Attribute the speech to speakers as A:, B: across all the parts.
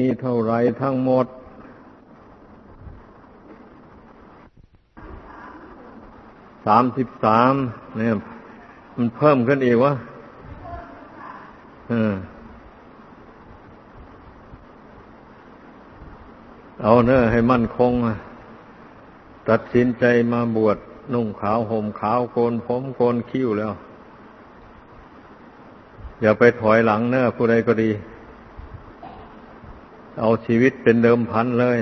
A: มีเท่าไรทั้งหมด สามสิบสามเนี่ยมันเพิ่มขึ้นอีกวะเออเอาเนอะให้มั่นคง ตัดสินใจมาบวชนุ่งขาวห่มขาวโกนผมโกนคิ้วแล้ว อย่าไปถอยหลังเนอะผู้ใดก็ดี เอาชีวิตเป็นเดิมพันเลย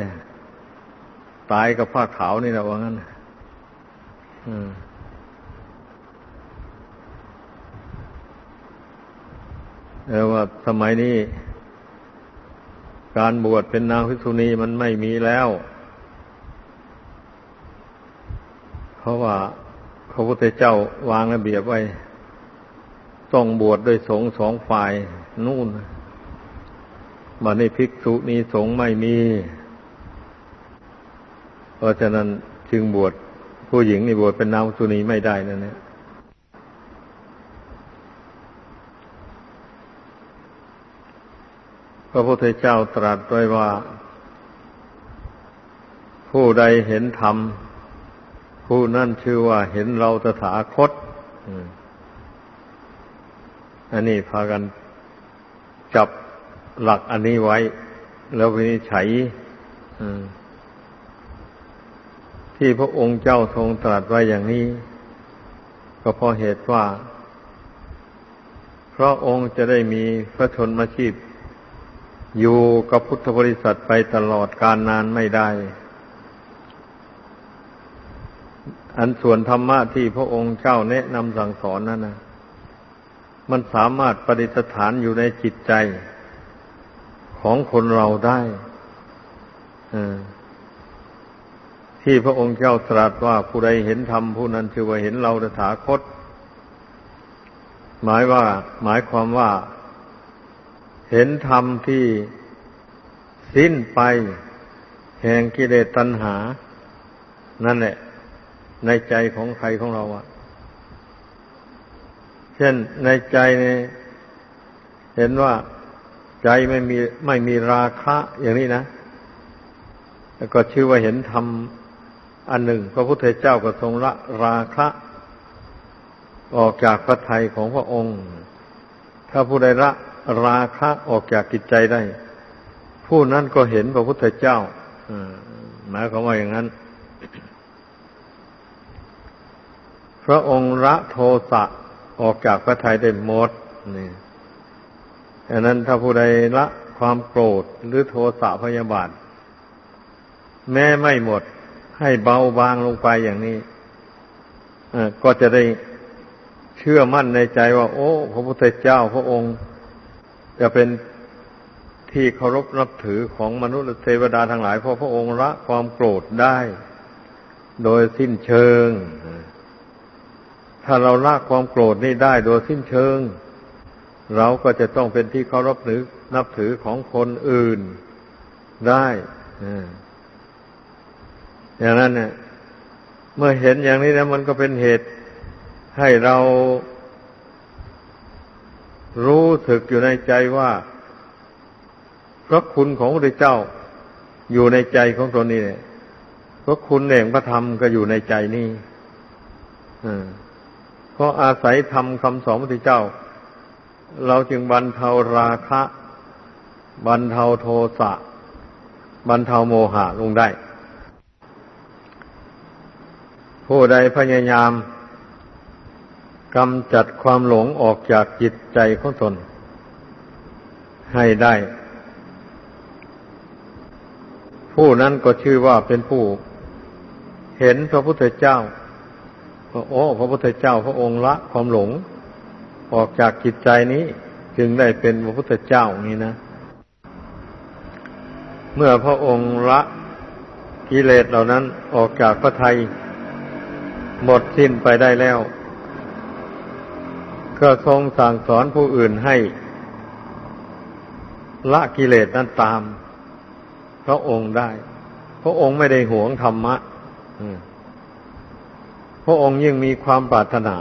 A: ตายกับผ้าขาวนี่แหละว่างั้นแต่ว่าสมัยนี้ การบวชเป็นนางพิษุณีมันไม่มีแล้ว เพราะว่าพระพุทธเจ้าวางระเบียบไว้ ต้องบวชโดยสงสองฝ่ายนู่น มาในภิกษุนีสงไม่มี เพราะฉะนั้นจึงบวชผู้หญิงนี่บวชเป็นนางพิษุณีไม่ได้นั่นแหละพระพุทธเจ้าตรัสไว้ว่า ผู้ใดเห็นธรรม ผู้นั่นชื่อว่าเห็นเราตถาคตอันนี้พากันจับ หลักอันนี้ไว้ แล้ววินิจฉัยที่พระองค์เจ้าทรงตรัสไว้อย่างนี้ ก็เพราะเหตุว่าเพราะองค์จะได้มีพระชนมาชีพ อยู่กับพุทธบริษัทไปตลอดการนานไม่ได้ อันส่วนธรรมะที่พระองค์เจ้าแนะนำสั่งสอนนั่นนะมันสามารถประดิษฐานอยู่ในจิตใจ ของคนเราได้ที่พระองค์เจ้าตรัสว่าผู้ใดเห็นธรรมผู้นั้นชื่อว่าเห็นเราตถาคต หมายว่า หมายความว่า เห็นธรรมที่สิ้นไปแห่งกิเลสตัณหา นั่นแหละ ในใจของใครของเราอะเช่นในใจเนี่ยเห็นว่า ใจไม่มีไม่มีราคะอย่างนี้นะ แล้วก็ชื่อว่าเห็นธรรมอันหนึ่ง พระพุทธเจ้าก็ทรงละราคะ ออกจากพระทัยของพระองค์ ถ้าผู้ใดละราคะออกจากกิจใจได้ ผู้นั้นก็เห็นพระพุทธเจ้าหมายความว่าอย่างนั้น พระองค์ละโทสะออกจากพระทัยได้หมดนี่ ดังนั้นถ้าผู้ใดละความโกรธหรือโทสะพยาบาท แม้ไม่หมดให้เบาบางลงไปอย่างนี้ก็จะได้เชื่อมั่นในใจว่า โอ้ พระพุทธเจ้าพระองค์ จะเป็นที่เคารพนับถือของมนุษย์เทวดาทั้งหลายเพราะพระองค์ละความโกรธได้ โดยสิ้นเชิง ถ้าเราละความโกรธนี่ได้โดยสิ้นเชิง เราก็จะต้องเป็นที่เคารพหรือนับถือของคนอื่นได้อย่างนั้นเนี่ยเมื่อเห็นอย่างนี้แล้วมันก็เป็นเหตุให้เรารู้สึกอยู่ในใจว่าพระคุณของพระเจ้าอยู่ในใจของตนนี้เนี่ยพระคุณแห่งพระธรรมก็อยู่ในใจนี่เพราะอาศัยธรรมคำสอนพระเจ้า เราจึงบรรเทาราคะ บรรเทาโทสะ บรรเทาโมหะลงได้ ผู้ใดพยายามกำจัดความหลงออกจากจิตใจของตน ให้ได้ ผู้นั้นก็ชื่อว่าเป็นผู้ เห็นพระพุทธเจ้าโอ้ พระพุทธเจ้าพระองค์ละความหลง ออกจากจิตใจนี้จึงได้เป็นพระพุทธเจ้านี้นะ เมื่อพระองค์ละกิเลสเหล่านั้นออกจากพระทัยหมดสิ้นไปได้แล้ว ก็ทรงสั่งสอนผู้อื่นให้ ละกิเลสนั้นตาม พระองค์ได้ พระองค์ไม่ได้หวงธรรมะพระองค์ยิ่งมีความปรารถนา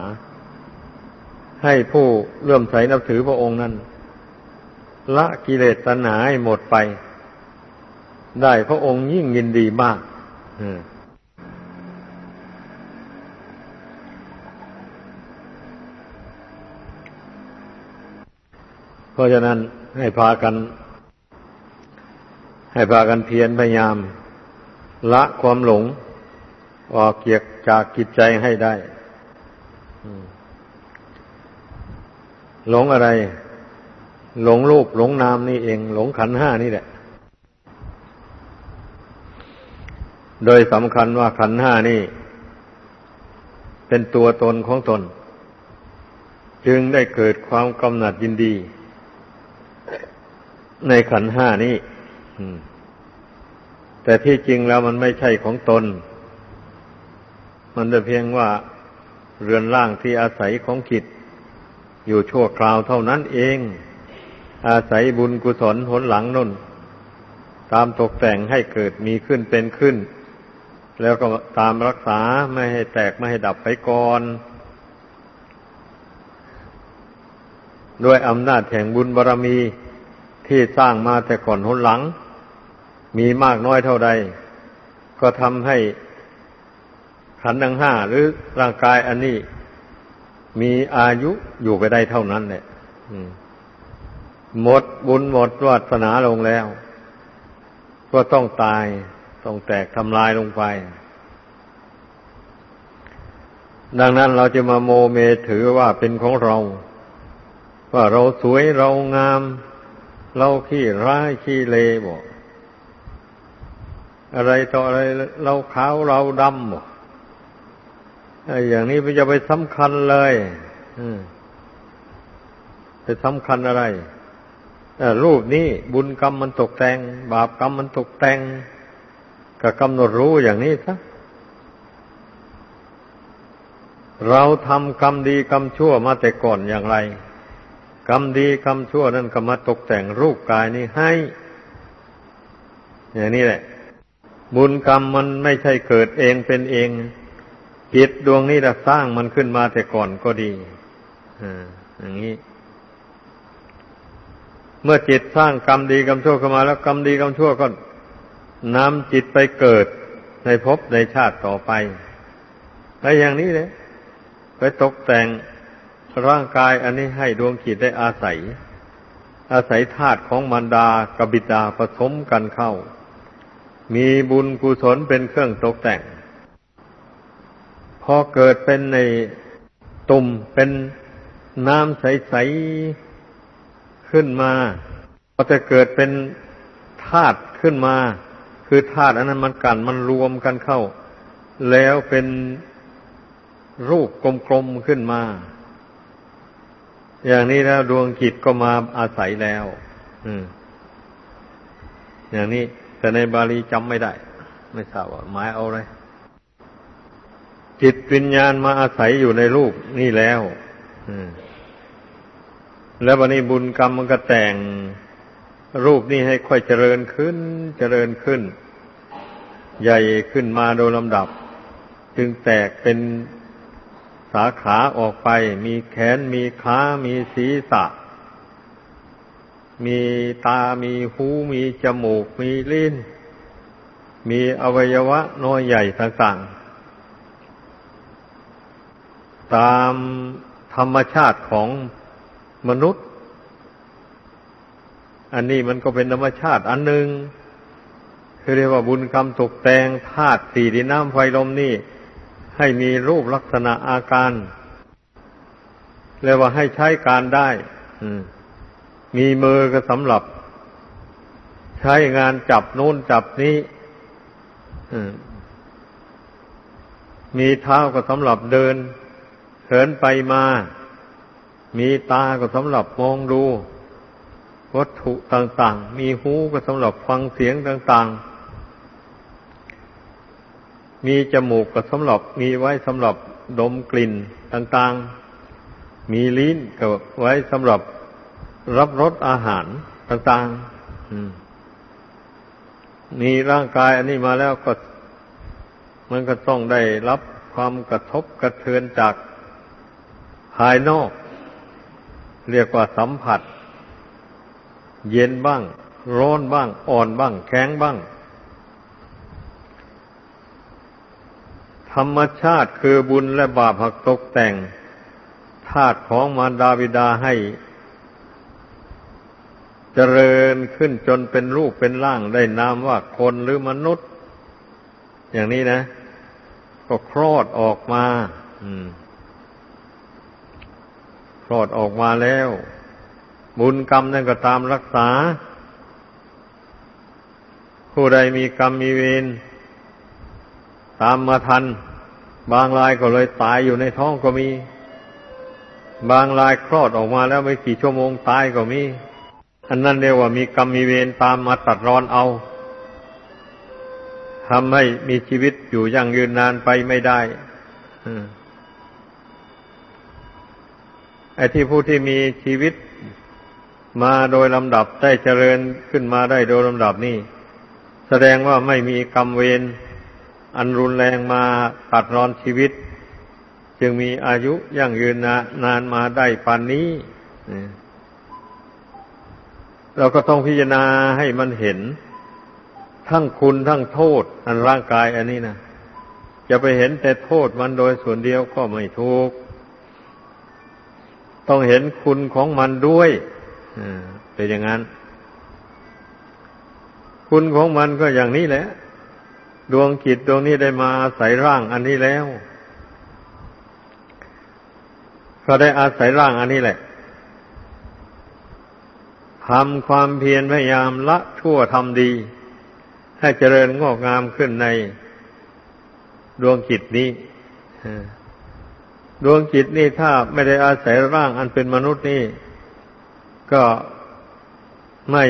A: ให้ผู้เลื่อมใสนับถือพระองค์นั้น ละกิเลสตัณหาให้หมดไป ได้พระองค์ยิ่งยินดีมากเพราะฉะนั้นให้พากัน ให้พากันเพียรพยายาม ละความหลง ออกเกียกจากกิจใจให้ได้ หลงอะไร หลงรูปหลงนามนี่เอง หลงขันห้านี่แหละ โดยสำคัญว่าขันห้านี่ เป็นตัวตนของตน จึงได้เกิดความกำหนัดยินดี ในขันห้านี้แต่ที่จริงแล้วมันไม่ใช่ของตน มันแต่เพียงว่าเรือนร่างที่อาศัยของจิต อยู่ชั่วคราวเท่านั้นเอง อาศัยบุญกุศลหนหลังนุ่น ตามตกแต่งให้เกิดมีขึ้นเป็นขึ้น แล้วก็ตามรักษาไม่ให้แตกไม่ให้ดับไปก่อน ด้วยอำนาจแห่งบุญบารรมีที่สร้างมาแต่ก่อนหนหลัง มีมากน้อยเท่าใด ก็ทำให้ขันธ์ทั้งห้าหรือร่างกายอันนี้ มีอายุอยู่ไปได้เท่านั้นแหละหมดบุญหมดวาสนาลงแล้ว ก็ต้องตาย ต้องแตกทำลายลงไป ดังนั้นเราจะมาโมเมถือว่าเป็นของเรา ว่าเราสวยเรางาม เราขี้ร้ายขี้เลบอกอะไรต่ออะไรเราขาวเราดำบอก อย่างนี้มันจะไปสำคัญเลยไปสำคัญอะไรรูปนี้บุญกรรมมันตกแต่ง บาปกรรมมันตกแต่งก็กำหนดรู้อย่างนี้ซะเราทำกรรมดีกรรมชั่วมาแต่ก่อนอย่างไร กรรมดีกรรมชั่วนั่นก็มาตกแต่งรูปกายนี้ให้ อย่างนี้แหละ บุญกรรมมันไม่ใช่เกิดเองเป็นเอง จิตดวงนี้เราสร้างมันขึ้นมาแต่ก่อนก็ดีอย่างนี้ เมื่อจิตสร้างกรรมดีกรรมชั่วเข้ามา แล้วกรรมดีกรรมชั่วก็นำจิตไปเกิดในภพในชาติต่อไปแลวอย่างนี้เลยไปตกแต่งร่างกายอันนี้ให้ดวงจิตได้อาศัย อาศัยธาตุของมารดากบิดาผสมกันเข้า มีบุญกุศลเป็นเครื่องตกแต่ง พอเกิดเป็นในตุ่มเป็นน้ำใส ๆ ขึ้นมาพอจะเกิดเป็นธาตุขึ้นมา คือธาตุอันนั้นมันกันมันรวมกันเข้า แล้วเป็นรูปกลมๆขึ้นมา อย่างนี้แล้วดวงจิตก็มาอาศัยแล้วอย่างนี้แต่ในบาลีจำไม่ได้ ไม่ทราบว่าหมายเอาอะไร จิตวิญญาณมาอาศัยอยู่ในรูปนี่แล้วแล้ววันนี้บุญกรรมมันก็แต่งรูปนี่ให้ค่อยเจริญขึ้น เจริญขึ้น ใหญ่ขึ้นมาโดยลำดับ จึงแตกเป็นสาขาออกไป มีแขนมีขามีศีรษะ มีตามีหูมีจมูก มีลิ้น มีอวัยวะน้อยใหญ่ต่างๆ ตามธรรมชาติของมนุษย์ อันนี้มันก็เป็นธรรมชาติอันหนึ่งคือเรียกว่าบุญกรรมตกแต่งธาตุสี่ดินน้ำไฟลมนี่ ให้มีรูปลักษณะอาการเรียกว่าให้ใช้การได้มีมือก็สำหรับ ใช้งานจับโน้นจับนี้มีเท้าก็สำหรับเดิน เหินไปมา มีตาก็สำหรับมองดู วัตถุต่างๆ มีหูก็สำหรับฟังเสียงต่างๆ มีจมูกก็สำหรับ มีไว้สำหรับดมกลิ่นต่างๆ มีลิ้นก็ไว้สำหรับรับรสอาหารต่างๆ มีร่างกายอันนี้มาแล้วก็ มันก็ต้องได้รับความกระทบกระเทือนจาก ภายนอก เรียกว่าสัมผัส เย็นบ้าง ร้อนบ้าง อ่อนบ้าง แข็งบ้าง ธรรมชาติคือบุญและบาปหักตกแต่งธาตุของมารดาบิดาให้ เจริญขึ้นจนเป็นรูปเป็นร่างได้นามว่าคนหรือมนุษย์ อย่างนี้นะ ก็คลอดออกมา อืม คลอดออกมาแล้ว บุญกรรมนั่นก็ตามรักษา ผู้ใดมีกรรมมีเวรตามมาทัน บางรายก็เลยตายอยู่ในท้องก็มี บางรายคลอดออกมาแล้วไม่กี่ชั่วโมงตายก็มี อันนั้นเรียกว่ามีกรรมมีเวรตามมาตัดรอนเอาทำให้มีชีวิตอยู่ยั่งยืนนานไปไม่ได้ ไอ้ที่ผู้ที่มีชีวิตมาโดยลำดับได้เจริญขึ้นมาได้โดยลำดับนี่ แสดงว่าไม่มีกรรมเวรอันรุนแรงมาตัดรอนชีวิต จึงมีอายุยั่งยืนนานมาได้ปานนี้ เราก็ต้องพิจารณาให้มันเห็น ทั้งคุณทั้งโทษ อันร่างกายอันนี้นะจะไปเห็นแต่โทษมันโดยส่วนเดียวก็ไม่ถูก ต้องเห็นคุณของมันด้วยเป็นอย่างนั้น คุณของมันก็อย่างนี้แหละ ดวงจิตดวงนี้ได้มาอาศัยร่างอันนี้แล้ว ก็ได้อาศัยร่างอันนี้แหละทำความเพียรพยายามละชั่วทำดี ให้เจริญงอกงามขึ้นในดวงจิตนี้ ดวงจิตนี่ถ้าไม่ได้อาศัยร่างอันเป็นมนุษย์นี่ ก็ไม่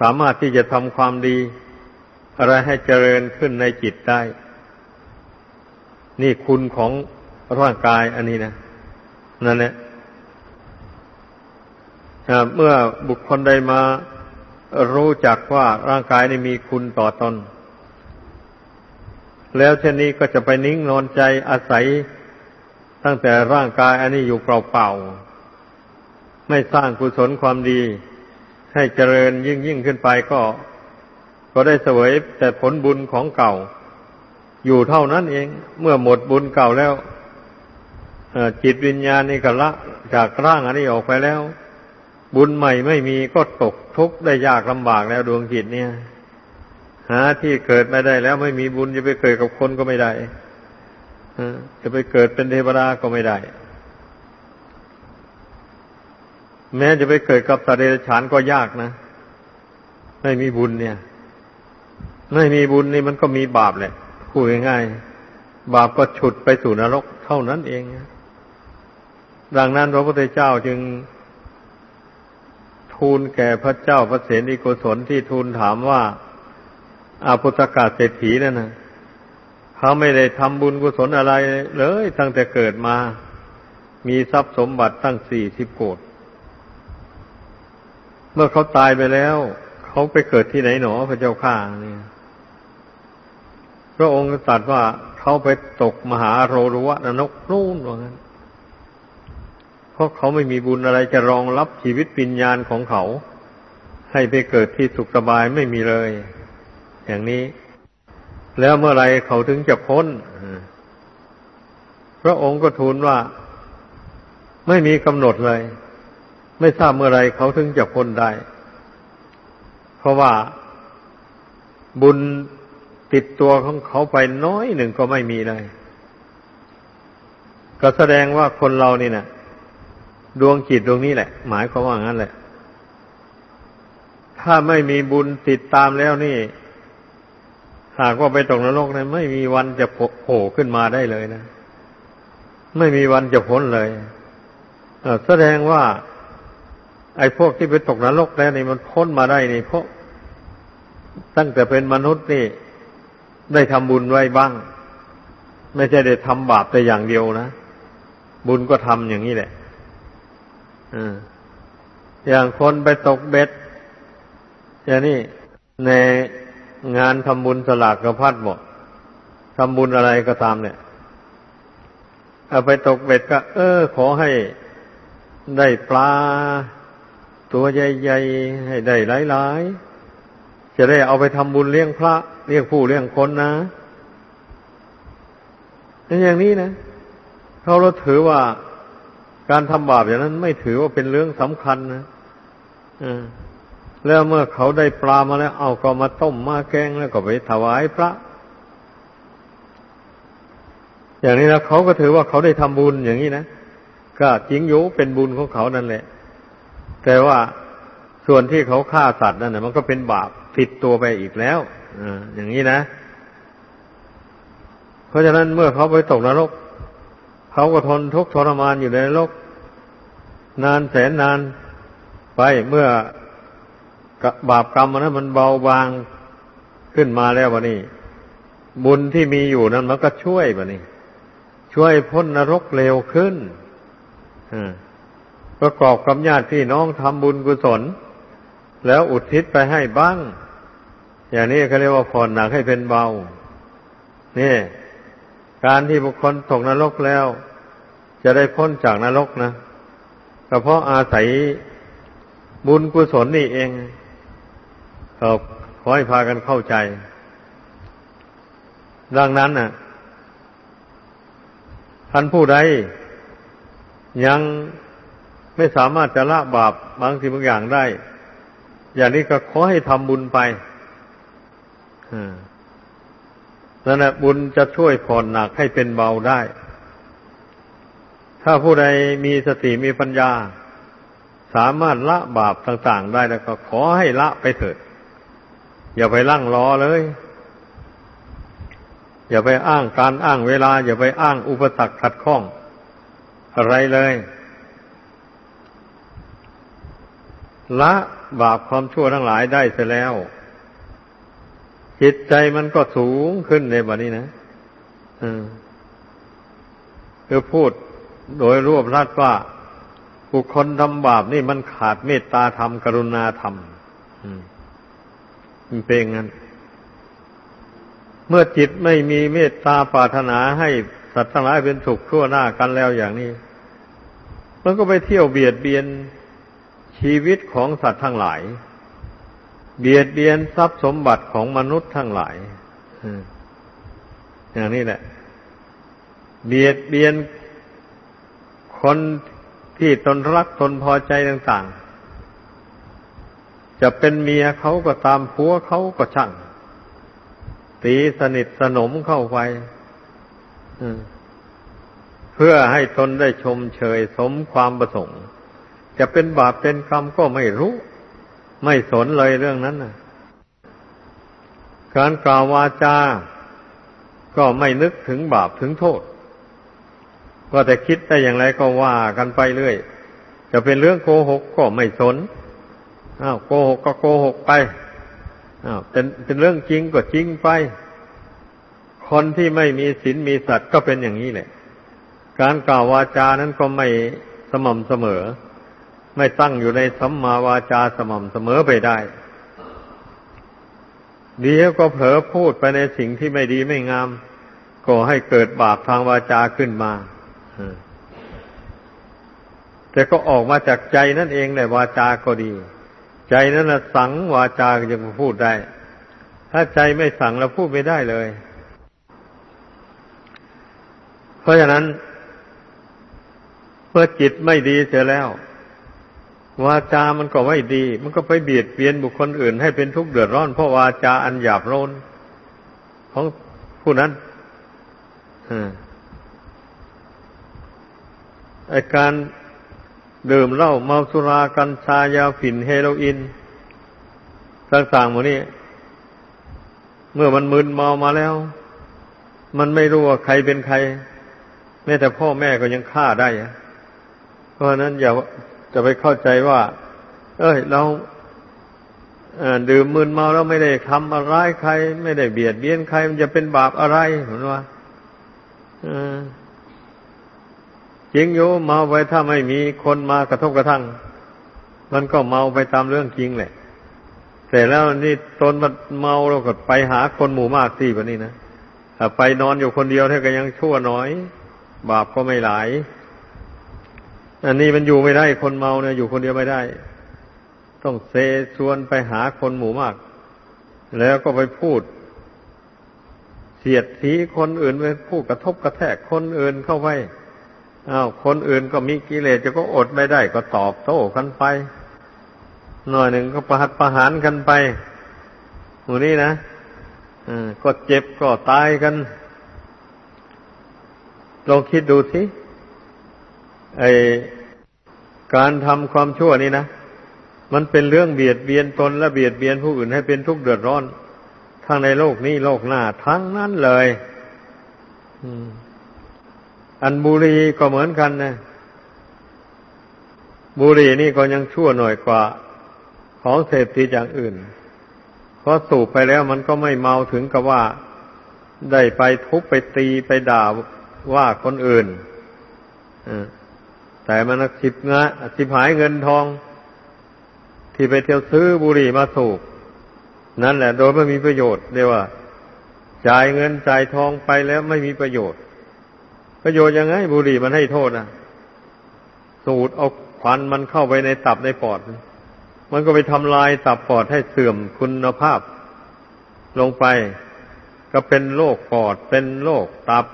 A: สามารถที่จะทำความดี อะไรให้เจริญขึ้นในจิตได้ นี่คุณของร่างกายอันนี้นะนั่นแหละเมื่อบุคคลใดมารู้จักว่าร่างกายนี่มีคุณต่อตนแล้วเช่นนี้ก็จะไปนิ่งนอนใจอาศัย ตั้งแต่ร่างกายอันนี้อยู่เปล่าๆไม่สร้างกุศลความดี ให้เจริญยิ่งยิ่งขึ้นไปก็ ก็ได้เสวยแต่ผลบุญของเก่า อยู่เท่านั้นเอง เมื่อหมดบุญเก่าแล้วจิตวิญญาณนี่ก็ละจากร่างอันนี้ออกไปแล้ว บุญใหม่ไม่มีก็ตกทุกข์ได้ยากลำบากแล้วดวงจิตเนี่ย หาที่เกิดไม่ได้แล้วไม่มีบุญจะไปเกิดกับคนก็ไม่ได้ จะไปเกิดเป็นเทวดาก็ไม่ได้ แม้จะไปเกิดกับสัตว์เดรฉานก็ยากนะ ไม่มีบุญเนี่ย ไม่มีบุญนี่มันก็มีบาปแหละพูดง่ายๆบาปก็ฉุดไปสู่นรกเท่านั้นเอง ดังนั้นพระพุทธเจ้าจึงทูลแก่พระเจ้าพระเสนีโกศลที่ทูลถามว่าอาพุทธกาเศรษฐีนั่นนะ เขาไม่ได้ทำบุญกุศลอะไรเลย ตั้งแต่เกิดมา มีทรัพย์สมบัติตั้งสี่สิบโกดเมื่อเขาตายไปแล้ว เขาไปเกิดที่ไหนหนอพระเจ้าข้าเนี่ยพระองค์ตรัสว่าเขาไปตกมหาโรรวะนกนู่นว่างั้นเพราะเขาไม่มีบุญอะไรจะรองรับชีวิตปิญญาณของเขา ให้ไปเกิดที่สุขสบายไม่มีเลย อย่างนี้ แล้วเมื่อไรเขาถึงจะพ้นพระองค์ก็ทูลว่า ไม่มีกำหนดเลย ไม่ทราบเมื่อไรเขาถึงจะพ้นได้ เพราะว่าบุญติดตัวของเขาไปน้อยหนึ่งก็ไม่มีเลย ก็แสดงว่าคนเรานี่นะดวงจิตดวงนี้แหละ หมายความว่างั้นแหละ ถ้าไม่มีบุญติดตามแล้วนี่ หากว่าไปตกนรกนะไม่มีวันจะโผล่ขึ้นมาได้เลยนะ ไม่มีวันจะพ้นเลยแสดงว่า ไอ้พวกที่ไปตกนรกแล้วนี่มันพ้นมาได้นี่เพราะตั้งแต่เป็นมนุษย์นี่ ได้ทำบุญไว้บ้าง ไม่ใช่ได้ทำบาปแต่อย่างเดียวนะบุญก็ทำอย่างนี้แหละอย่างคนไปตกเบ็ดอย่างนี้ใน งานทำบุญสลากกระพัดหมดทำบุญอะไรก็ตามเนี่ยเอาไปตกเบ็ดก็ เออ ขอให้ได้ปลา ตัวใหญ่ๆ ให้ได้หลายๆ จะได้เอาไปทำบุญเลี้ยงพระเรียกผู้เรียกคนนะนอย่างนี้นะเขาเราถือว่าการทำบาปอย่างนั้นไม่ถือว่าเป็นเรื่องสำคัญนะอ่า แล้วเมื่อเขาได้ปลามาแล้ว เอาก็มาต้มมาแกงแล้วก็ไปถวายพระ อย่างนี้แล้วเขาก็ถือว่าเขาได้ทำบุญอย่างนี้นะก็จริงอยู่เป็นบุญของเขานั่นแหละ แต่ว่าส่วนที่เขาฆ่าสัตว์นั่นนะมันก็เป็นบาปผิดตัวไปอีกแล้วออย่างนี้นะ เพราะฉะนั้นเมื่อเขาไปตกนรก เขาก็ทนทุกข์ทรมานอยู่ในนรก นานแสนนานไปเมื่อ บาปกรรมนั้นมันเบาบางขึ้นมาแล้ววะนี่บุญที่มีอยู่นั้นมันก็ช่วยวะนี่ช่วยพ้นนรกเร็วขึ้นประกอบกับญาติพี่น้องทำบุญกุศล แล้วอุทิศไปให้บ้าง อย่างนี้เขาเรียกว่าผ่อนหนักให้เป็นเบา นี่ การที่บุคคลตกนรกแล้ว จะได้พ้นจากนรกนะก็เพราะอาศัยบุญกุศลนี่เอง ก็ขอให้พากันเข้าใจ ดังนั้นน่ะ ท่านผู้ใดยังไม่สามารถจะละบาปบางสิ่งบางอย่างได้ อย่างนี้ก็ขอให้ทำบุญไปนั่นแหละบุญจะช่วยผ่อนหนักให้เป็นเบาได้ ถ้าผู้ใดมีสติมีปัญญา สามารถละบาปต่าง ๆ ได้แล้วก็ขอให้ละไปเถิด อย่าไปลั่งรอเลย อย่าไปอ้างการอ้างเวลา อย่าไปอ้างอุปสรรคขัดข้อง อะไรเลยละบาปความชั่วทั้งหลายได้เสร็จแล้ว จิตใจมันก็สูงขึ้นในบัดนี้นะคือพูดโดยรวบรัดว่าบุคคลทำบาปนี่มันขาดเมตตาธรรมกรุณาธรรมม นเป็นงั้น เมื่อจิตไม่มีเมตตาปรารถนาให้สัตว์ทั้งหลายเป็นสุขทั่วหน้ากันแล้วอย่างนี้ มันก็ไปเที่ยวเบียดเบียนชีวิตของสัตว์ทั้งหลาย เบียดเบียนทรัพย์สมบัติของมนุษย์ทั้งหลายอย่างนี้แหละ เบียดเบียนคนที่ตนรักตนพอใจต่าง ๆ จะเป็นเมียเขาก็ตามผัวเขาก็ช่าง ตีสนิทสนมเข้าไปเพื่อให้ตนได้ชมเชยสมความประสงค์ จะเป็นบาปเป็นกรรมก็ไม่รู้ ไม่สนเลยเรื่องนั้นนะการกล่าววาจาก็ไม่นึกถึงบาปถึงโทษ ก็แต่คิดได้อย่างไรก็ว่ากันไปเรื่อย จะเป็นเรื่องโกหกก็ไม่สน อ้าวโกหกก็โกหกไปอ้าวเป็นเป็นเรื่องจริงก็จริงไป คนที่ไม่มีศีลมีสัตว์ก็เป็นอย่างนี้แหละ การกล่าววาจานั้นก็ไม่สม่ำเสมอ ไม่ตั้งอยู่ในสัมมาวาจาสม่ำเสมอไปได้เดี๋ยวก็เผลอพูดไปในสิ่งที่ไม่ดีไม่งาม ก็ให้เกิดบาปทางวาจาขึ้นมาแต่ก็ออกมาจากใจนั่นเองแหละวาจาก็ดี ใจนั้นละสังวาจากยังพูดได้ ถ้าใจไม่สั่งแล้วพูดไม่ได้เลย เพราะฉะนั้นเมื่อจิตไม่ดีเสียแล้ว วาจามันก็ไม่ดี มันก็ไปเบียดเบียนบุคคลอื่น ให้เป็นทุกข์เดือดร้อนเพราะวาจาอันหยาบโลนของผู้นั้นไอการ ดื่มเหล้าเมาสุรากัญชายาฝิ่นเฮโรอีนต่างๆหมดนี้ เมื่อมันมึนเมามาแล้ว มันไม่รู้ว่าใครเป็นใคร แม้แต่พ่อแม่ก็ยังฆ่าได้เพราะนั้นอย่าจะไปเข้าใจว่า เอ้ย เราดื่มมึนเมาแล้วไม่ได้ทำอะไรใคร ไม่ได้เบียดเบียนใคร มันจะเป็นบาปอะไรเห็นว่า จริงอยู่เมาไปถ้าไม่มีคนมากระทบกระทั่ง มันก็เมาไปตามเรื่องจริงแหละแต่แล้วนี่ตนมันเมาเราก็ไปหาคนหมู่มากสิแบบนี้นะถ้าไปนอนอยู่คนเดียวเท่าก็ยังชั่วน้อย บาปก็ไม่หลาย อันนี้มันอยู่ไม่ได้ คนเมาเนี่ยอยู่คนเดียวไม่ได้ ต้องเซชวนไปหาคนหมู่มาก แล้วก็ไปพูดเสียดสีคนอื่นไปผู้กระทบกระแทกคนอื่นเข้าไป อ้าวคนอื่นก็มีกิเลสจะก็อดไม่ได้ก็ตอบโต้กันไป หน่อยหนึ่งก็ประหัตประหารกันไปหมูนี้นะก็เจ็บก็ตายกัน ลองคิดดูสิไอการทำความชั่วนี่นะ มันเป็นเรื่องเบียดเบียนตนและเบียดเบียนผู้อื่นให้เป็นทุกข์เดือดร้อนทั้งในโลกนี้โลกหน้าทั้งนั้นเลยอั อันบุรีก็เหมือนกันนะบุรีนี่ก็ยังชั่วหน่อยกว่า ของเสพติดอย่างอื่น เพราะสูบไปแล้วมันก็ไม่เมาถึงกับว่า ได้ไปทุบไปตีไปด่าว่าคนอื่นแต่มันสิบเงะสิบหายเงินทอง ที่ไปเที่ยวซื้อบุหรี่มาสูบนั่นแหละโดยไม่มีประโยชน์เรียว่าจ่ายเงินจ่ายทองไปแล้วไม่มีประโยชน์ ประโยชน์ยังไง บุหรี่มันให้โทษนะสูดเอาควันมันเข้าไปในตับในปอด มันก็ไปทำลายตับปอดให้เสื่อมคุณภาพ ลงไปก็เป็นโรคปอด เป็นโรคตับ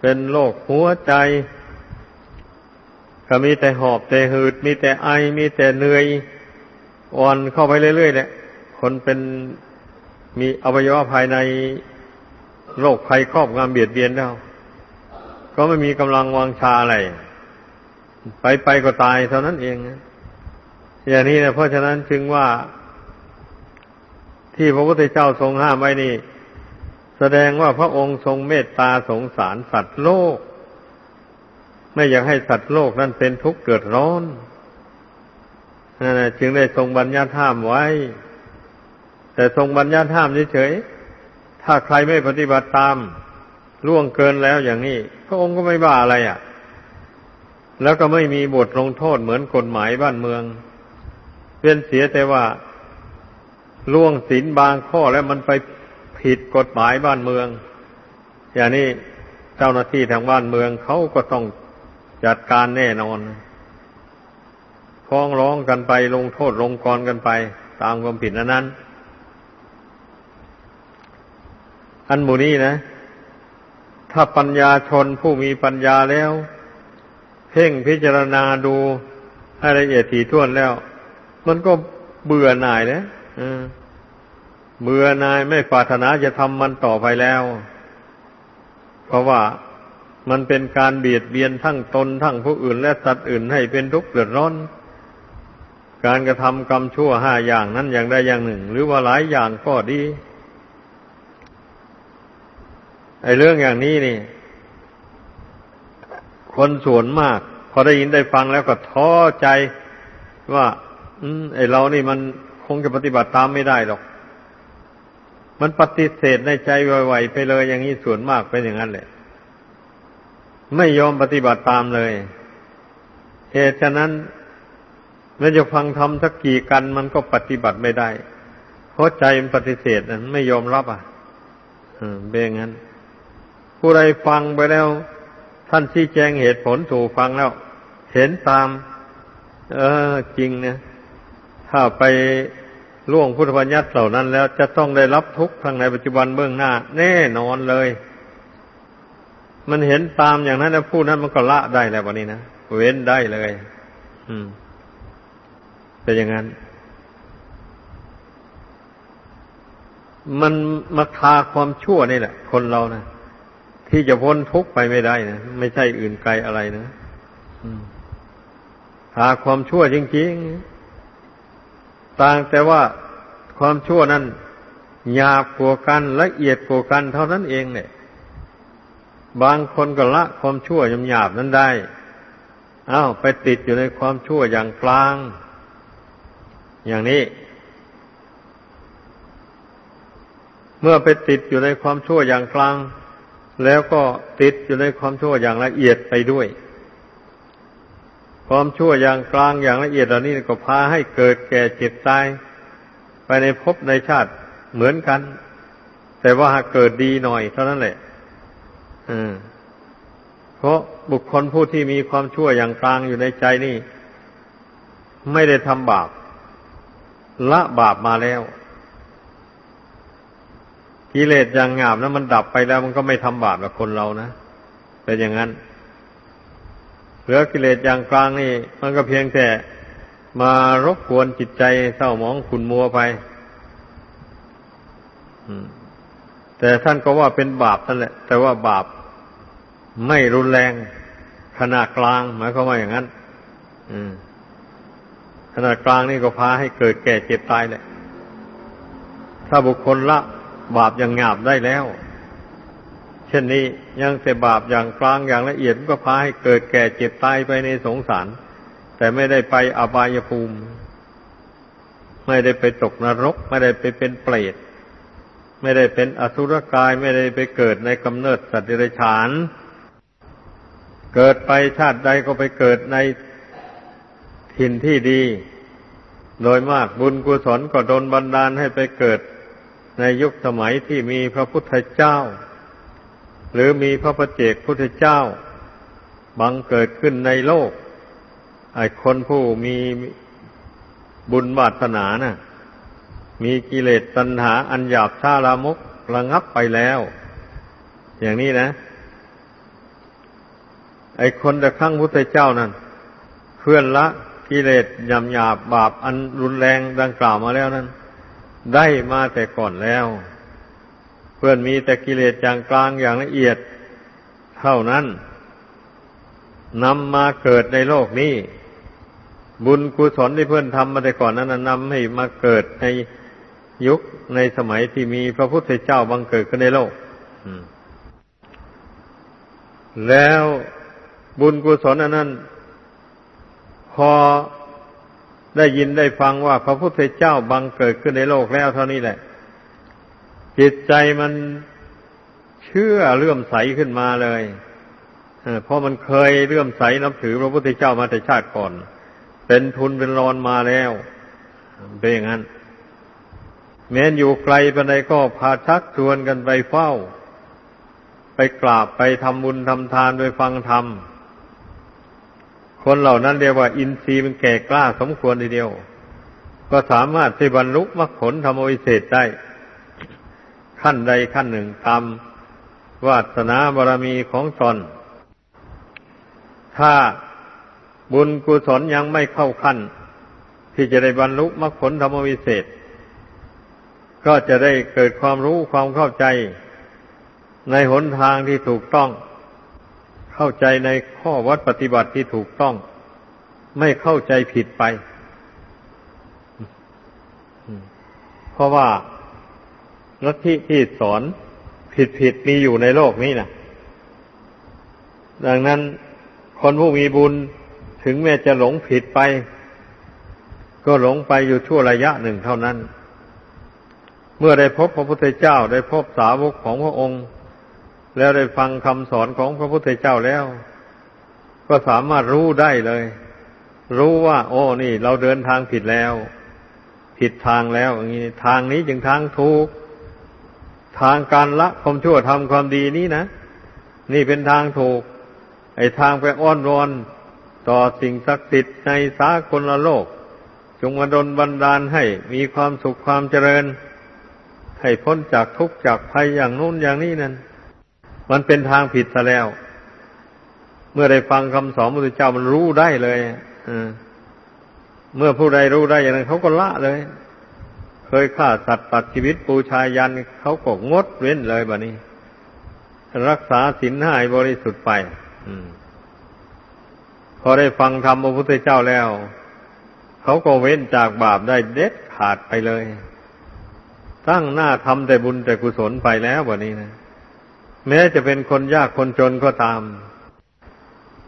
A: เป็นโรคหัวใจ ก็มีแต่หอบแต่หืด มีแต่ไอ มีแต่เหนื่อยอ่อนเข้าไปเรื่อยๆเนี่ยคนเป็นมีอวัยวะภายในโรคภัยครอบงำเบียดเบียนแล้ว ก็ไม่มีกำลังวังชาอะไร ไปไปก็ตายเท่านั้นเอง อย่างนี้นะเพราะฉะนั้นจึงว่า ที่พระพุทธเจ้าทรงห้ามไว้นี่ แสดงว่าพระองค์ทรงเมตตาสงสารสัตว์โลก ไม่อยากให้สัตว์โลกนั้นเป็นทุกข์เกิดร้อนนั่นจึงได้ทรงบัญญัติห้ามไว้ แต่ทรงบัญญัติห้ามเฉยๆถ้าใครไม่ปฏิบัติตาม ล่วงเกินแล้วอย่างนี้ พระองค์ก็ไม่บ้าอะไรอะ แล้วก็ไม่มีบทลงโทษเหมือนกฎหมายบ้านเมืองเป็นเสียแต่ว่าล่วงศีลบางข้อแล้วมันไปผิดกฎหมายบ้านเมือง อย่างนี้เจ้าหน้าที่ทางบ้านเมืองเขาก็ต้องจัดการแน่นอนฟ้องร้องกันไปลงโทษลงกรกันไป ตามความผิดนั้น อันหมูนี้นะ ถ้าปัญญาชนผู้มีปัญญาแล้ว เพ่งพิจารณาดูให้ละเอียดถี่ถ้วนแล้ว มันก็เบื่อหน่ายนะเบื่อหน่ายไม่ปรารถนาจะทำมันต่อไปแล้ว เพราะว่ามันเป็นการเบียดเบียนทั้งตนทั้งผู้อื่นและสัตว์อื่นให้เป็นทุกข์เดือดร้อน การกระทำกรรมชั่วห้าอย่างนั้นอย่างใดอย่างหนึ่ง หรือว่าหลายอย่างก็ดี ไอ้เรื่องอย่างนี้นี่ คนส่วนมาก พอได้ยินได้ฟังแล้วก็ท้อใจว่า อืมไอ้เรานี่มันคงจะปฏิบัติตามไม่ได้หรอก มันปฏิเสธในใจไวๆไปเลยอย่างนี้ส่วนมากเป็นอย่างนั้นแหละ ไม่ยอมปฏิบัติตามเลย เหตุฉะนั้นแม้จะฟังธรรมสักกี่กันมันก็ปฏิบัติไม่ได้ เพราะใจมันปฏิเสธนั้นไม่ยอมรับอะเบงงั้น ผู้ใดฟังไปแล้ว ท่านชี้แจงเหตุผลถูกฟังแล้ว เห็นตาม เออจริงนะถ้าไปล่วงพุทธบัญญัติเหล่านั้นแล้วจะต้องได้รับทุกข์ทางในปัจจุบันเบื้องหน้า แน่นอนเลย มันเห็นตามอย่างนั้นแล้วผู้นั้นมันก็ละได้แล้ววันนี้นะเว้นได้เลย อืมเป็นอย่างนั้น มันมาคาความชั่วนี่แหละ คนเรานะ ที่จะพ้นทุกข์ไปไม่ได้นะไม่ใช่อื่นไกลอะไรนะคาความชั่วจริงๆ ต่างแต่ว่าความชั่วนั้นหยาบกว่ากันละเอียดกว่ากันเท่านั้นเองเนี่ย บางคนก็ละความชั่วยำหยาบนั้นได้อ้าวไปติดอยู่ในความชั่วอย่างกลาง อย่างนี้ เมื่อไปติดอยู่ในความชั่วอย่างกลาง แล้วก็ติดอยู่ในความชั่วอย่างละเอียดไปด้วย ความชั่วอย่างกลางอย่างละเอียดเหล่านี้ก็พาให้เกิดแก่เจ็บตาย ไปในภพในชาติเหมือนกัน แต่ว่าหากเกิดดีหน่อยเท่านั้นแหละเพราะบุคคลผู้ที่มีความชั่วอย่างกลางอยู่ในใจนี่ ไม่ได้ทำบาปละบาปมาแล้ว กิเลสอย่างหยาบนะมันดับไปแล้วมันก็ไม่ทำบาปกับคนเรานะเป็นอย่างนั้นเหลือกิเลสอย่างกลางนี่ มันก็เพียงแต่มารบกวนจิตใจเศร้าหมองขุนมัวไปแต่ท่านก็ว่าเป็นบาปนั่นแหละ แต่ว่าบาปไม่รุนแรงขนาดกลางหมายความว่าอย่างนั้นขนาดกลางนี่ก็พาให้เกิดแก่เจ็บตายแหละถ้าบุคคลละ บาปอย่างหยาบได้แล้ว เช่นนี้ยังแต่บาปอย่างกลางอย่างละเอียดก็พาให้เกิดแก่เจ็บตายไปในสงสาร แต่ไม่ได้ไปอบายภูมิ ไม่ได้ไปตกนรก ไม่ได้ไปเป็นเปรตไม่ได้เป็นอสุรกายไม่ได้ไปเกิดในกำเนิดสัตว์เดรัจฉาน เกิดไปชาติใดก็ไปเกิดในถิ่นที่ดี โดยมากบุญกุศลก็ดนบันดาลให้ไปเกิด ในยุคสมัยที่มีพระพุทธเจ้า หรือมีพระประเจกพุทธเจ้า บังเกิดขึ้นในโลก ไอ้คนผู้มีบุญบาสนานะ่ะ มีกิเลสตัณหาอันหยาบช้าลามกระงับไปแล้ว อย่างนี้นะ ไอคนแต่ครั้งพุทธเจ้านั้นเพื่อนละกิเลสยำหยาบบาปอันรุนแรงดังกล่าวมาแล้วนั้น ได้มาแต่ก่อนแล้ว เพื่อนมีแต่กิเลสอย่างกลางอย่างละเอียด เท่านั้นนำมาเกิดในโลกนี้ บุญกุศลที่เพื่อนทำมาแต่ก่อนนั้นนำให้มาเกิดในยุคในสมัยที่มีพระพุทธเจ้าบังเกิดขึ้นในโลกแล้วบุญกุศลอันนั้น พอ ได้ยินได้ฟังว่าพระพุทธเจ้าบังเกิดขึ้นในโลกแล้วเท่านี้แหละ จิตใจมันเชื่อเลื่อมใสขึ้นมาเลยเพราะมันเคยเลื่อมใสนับถือพระพุทธเจ้ามาแต่ชาติก่อน เป็นทุนเป็นรอนมาแล้วเป็นอย่างนั้น แม้นอยู่ไกลไปไหนก็พาชักชวนกันไปเฝ้า ไปกราบไปทำบุญทำทานไปฟังธรรม คนเหล่านั้นเรียกว่าอินทรีย์มันแก่กล้าสมควรทีเดียว ก็สามารถที่บรรลุมรรคผลธรรมวิเศษได้ ขั้นใดขั้นหนึ่งตามวาสนาบารมีของตน ถ้าบุญกุศลยังไม่เข้าขั้น ที่จะได้บรรลุมรรคผลธรรมวิเศษ ก็จะได้เกิดความรู้ความเข้าใจ ในหนทางที่ถูกต้อง เข้าใจในข้อวัดปฏิบัติที่ถูกต้อง ไม่เข้าใจผิดไป เพราะว่าลัทธิที่สอนผิดผิดมีอยู่ในโลกนี้นะดังนั้นคนผู้มีบุญถึงแม้จะหลงผิดไป ก็หลงไปอยู่ชั่วระยะหนึ่งเท่านั้น เมื่อได้พบพระพุทธเจ้าได้พบสาวกของพระองค์ แล้วได้ฟังคำสอนของพระพุทธเจ้าแล้ว ก็สามารถรู้ได้เลย รู้ว่า โอ้นี่ เราเดินทางผิดแล้ว ผิดทางแล้วอย่างนี้ทางนี้จึงทางถูก ทางการละความชั่วทำความดีนี้นะ นี่เป็นทางถูก ไอ้ทางไปอ้อนวอนต่อสิ่งศักดิ์สิทธิ์ในสากลโลก จงมาดลบันดาลให้มีความสุขความเจริญ ให้พ้นจากทุกข์จากภัยอย่างนู้นอย่างนี้นั่น มันเป็นทางผิดซะแล้ว เมื่อได้ฟังคำสอนพระพุทธเจ้ามันรู้ได้เลยเมื่อผู้ใดรู้ได้อย่างนั้นเขาก็ละเลย เคยฆ่าสัตว์ตัดชีวิตปูชายันเขาก็งดเว้นเลยแบบนี้ รักษาศีลห้าบริสุทธิ์ไปอพอได้ฟังธรรมพระพุทธเจ้าแล้ว เขาก็เว้นจากบาปได้เด็ดขาดไปเลย ตั้งหน้าทำแต่บุญแต่กุศลไปแล้ววันนี้นะ แม้จะเป็นคนยากคนจนก็ตาม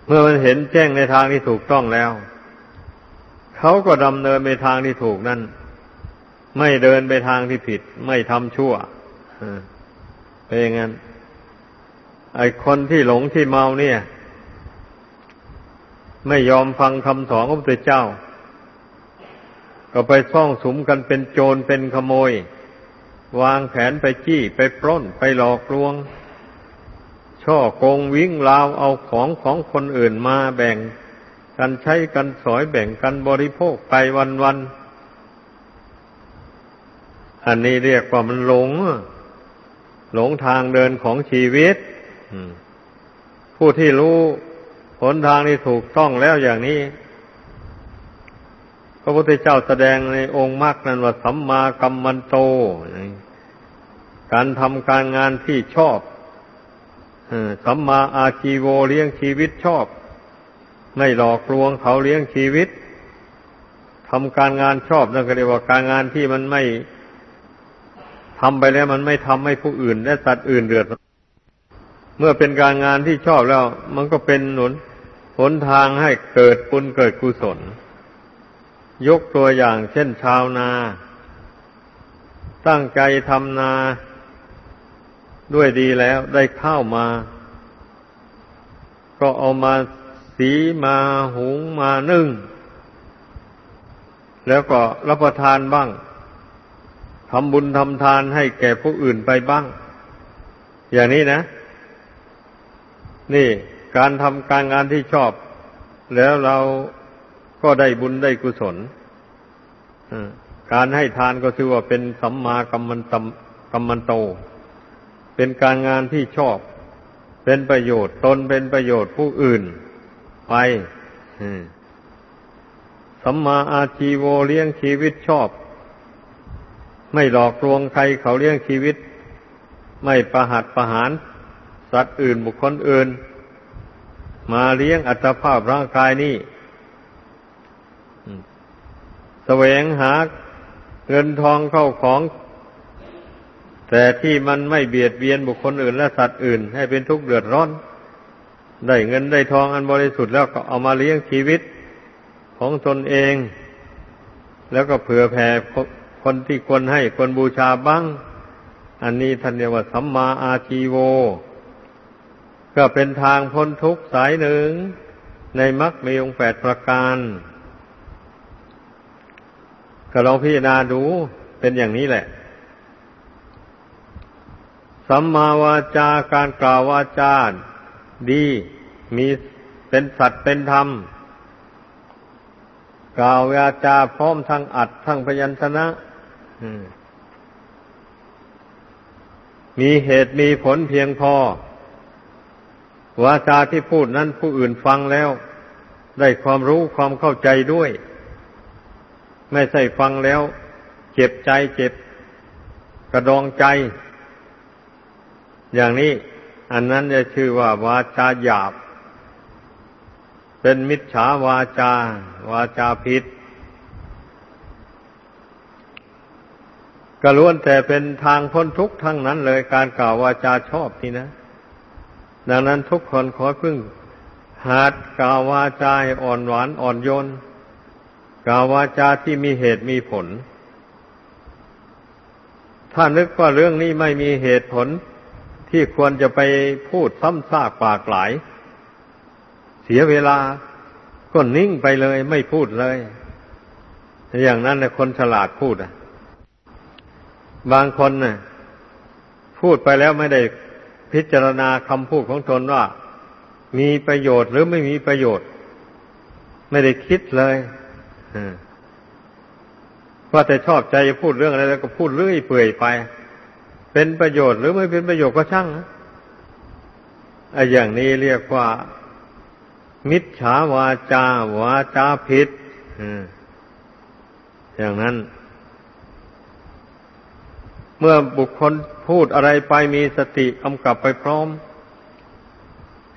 A: เมื่อมันเห็นแจ้งในทางที่ถูกต้องแล้ว เขาก็ดำเนินไปทางที่ถูกนั่น ไม่เดินไปทางที่ผิด ไม่ทำชั่วเป็นอย่างนั้น ไอคนที่หลงที่เมาเนี่ย ไม่ยอมฟังคำสอนของพระเจ้า ก็ไปซ่องสุมกันเป็นโจรเป็นขโมย วางแผนไปจี้ไปปล้นไปหลอกลวง ช่อโกงวิ่งราวเอาของของคนอื่นมาแบ่งกันใช้กันสอยแบ่งกันบริโภคไปวันวันอันนี้เรียกว่ามันหลง หลงทางเดินของชีวิตผู้ที่รู้หนทางที่ถูกต้องแล้วอย่างนี้ พระพุทธเจ้าแสดงในองค์มรรคนั้นว่าสัมมากัมมันโต การทำการงานที่ชอบ สัมมาอาชีโวเลี้ยงชีวิตชอบ ไม่หลอกลวงเขาเลี้ยงชีวิตทำการงานชอบนั่นก็เรียกว่าการงานที่มันไม่ทำไปแล้วมันไม่ทำให้ผู้อื่น และสัตว์อื่นเดือดเมื่อเป็นการงานที่ชอบแล้ว มันก็เป็นหนุนหนทางให้เกิดปุญเกิดกุศล ยกตัวอย่างเช่นชาวนา ตั้งใจทำนา ด้วยดีแล้วได้ข้าวมา ก็เอามาสีมาหุงมานึ่ง แล้วก็รับประทานบ้างทำบุญทำทานให้แก่ผู้อื่นไปบ้าง อย่างนี้นะ นี่การทำการงานที่ชอบ แล้วเราก็ได้บุญได้กุศลการให้ทานก็ถือว่าเป็นสัมมากัมมันตกัมมันโต เป็นการงานที่ชอบ เป็นประโยชน์ตนเป็นประโยชน์ผู้อื่น ไปสัมมาอาชีโวเลี้ยงชีวิตชอบ ไม่หลอกลวงใครเขาเลี้ยงชีวิต ไม่ประหัตประหาร สัตว์อื่นบุคคลอื่น มาเลี้ยงอัตภาพร่างกายนี้แสวงหาเงินทองเข้าของ แต่ที่มันไม่เบียดเบียนบุคคลอื่นและสัตว์อื่น ให้เป็นทุกข์เดือดร้อน ได้เงินได้ทองอันบริสุทธิ์แล้วก็เอามาเลี้ยงชีวิตของตนเอง แล้วก็เผื่อแผ่คนที่ควรให้ควรบูชาบ้าง อันนี้ท่านเรียกว่าสัมมาอาชีโว ก็เป็นทางพ้นทุกข์สายหนึ่ง ในมรรคมีองค์แปดประการ ก็ลองพิจารณาดูเป็นอย่างนี้แหละ สัมมาวาจาการกล่าววาจาดีมีเป็นสัตว์เป็นธรรม กล่าววาจาพร้อมทั้งอัดทั้งพยัญชนะมีเหตุมีผลเพียงพอ วาจาที่พูดนั้นผู้อื่นฟังแล้ว ได้ความรู้ความเข้าใจด้วย ไม่ใช่ฟังแล้ว เจ็บใจเจ็บ กระดองใจ อย่างนี้อันนั้นจะชื่อว่าวาจาหยาบ เป็นมิจฉาวาจา วาจาผิดก็ล้วนแต่เป็นทางพ้นทุกข์ทั้งนั้นเลยการกล่าววาจาชอบนี่นะ ดังนั้นทุกคนขอพึ่งหัดกล่าววาจาอ่อนหวานอ่อนโยนกล่าววาจาที่มีเหตุมีผล ถ้านึกว่าเรื่องนี้ไม่มีเหตุผล ที่ควรจะไปพูดซ้ำซากปากหลาย เสียเวลาก็นิ่งไปเลยไม่พูดเลย อย่างนั้นนะคนฉลาดพูดอะ บางคนนะ่ะ พูดไปแล้วไม่ได้พิจารณาคำพูดของตนว่า มีประโยชน์หรือไม่มีประโยชน์ ไม่ได้คิดเลยว่าแต่ชอบใจจะพูดเรื่องอะไรแล้วก็พูดเรื่อยเปื่อยไป เป็นประโยชน์หรือไม่เป็นประโยชน์ก็ช่างนะไอ้อย่างนี้เรียกว่า มิจฉาวาจาวาจาผิดอย่างนั้น เมื่อบุคคลพูดอะไรไปมีสติกำกับไปพร้อม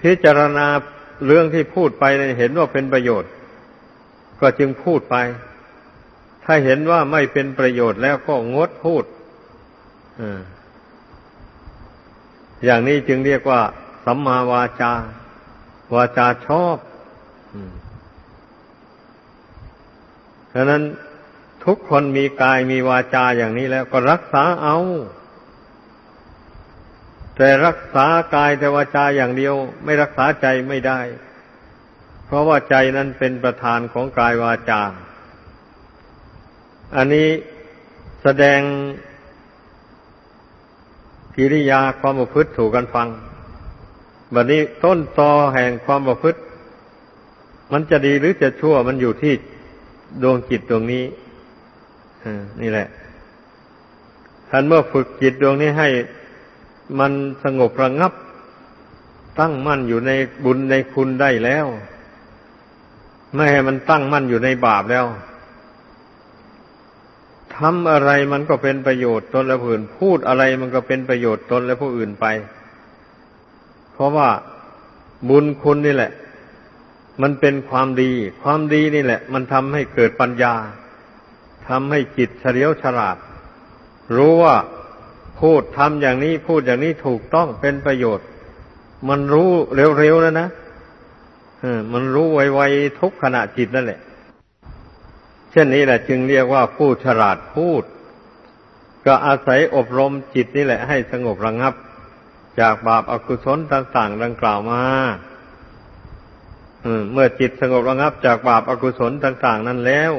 A: พิจารณาเรื่องที่พูดไปเห็นว่าเป็นประโยชน์ ก็จึงพูดไป ถ้าเห็นว่าไม่เป็นประโยชน์แล้วก็งดพูด อ อย่างนี้จึงเรียกว่า สัมมาวาจา วาจาชอบฉะนั้นทุกคนมีกายมีวาจาอย่างนี้แล้วก็รักษาเอา แต่รักษากายแต่วาจาอย่างเดียว ไม่รักษาใจไม่ได้ เพราะว่าใจนั้นเป็นประธานของกายวาจา อันนี้แสดง กิริยาความประพฤติถูกกันฟังบัดนี้ต้นตอแห่งความประพฤติ มันจะดีหรือจะชั่วมันอยู่ที่ดวงจิตดวงนี้นี่แหละท่านเมื่อฝึกจิตดวงนี้ให้มันสงบระงับ ตั้งมั่นอยู่ในบุญในคุณได้แล้ว ไม่ให้มันตั้งมั่นอยู่ในบาปแล้ว ทำอะไรมันก็เป็นประโยชน์ตนและผู้อื่น พูดอะไรมันก็เป็นประโยชน์ตนและผู้อื่นไป เพราะว่าบุญคุณนี่แหละ มันเป็นความดี ความดีนี่แหละ มันทำให้เกิดปัญญาทำให้จิตเฉลียวฉลาด รู้ว่าพูดทำอย่างนี้พูดอย่างนี้ถูกต้องเป็นประโยชน์ มันรู้เร็วๆแล้วนะมันรู้ไวๆทุกขณะจิตนั่นแหละ เช่นนี้แหละจึงเรียกว่าผู้ฉลาดพูด ก็อาศัยอบรมจิตนี่แหละให้สงบระงับ จากบาปอากุศลต่าง ๆ ดังกล่าวมาเมื่อจิตสงบระงับจากบาปอากุศลต่าง ๆ นั้นแล้ว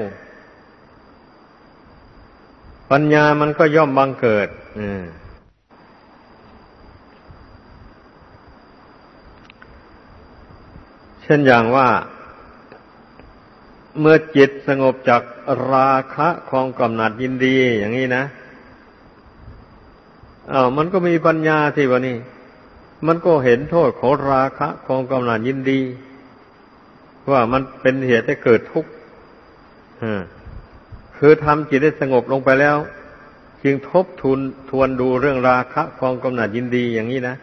A: ปัญญามันก็ย่อมบังเกิดเช่นอย่างว่า เมื่อจิตสงบจากราคะของกำหนัดยินดีอย่างนี้นะอา้าวมันก็มีปัญญาที่วะนี่ มันก็เห็นโทษของราคะของกำหนัดยินดี ว่ามันเป็นเหตุให้เกิดทุกข์คือทำจิตให้สงบลงไปแล้ว จึงทบทุนทวนดูเรื่องราคะความกำหนัดยินดีอย่างนี้นะ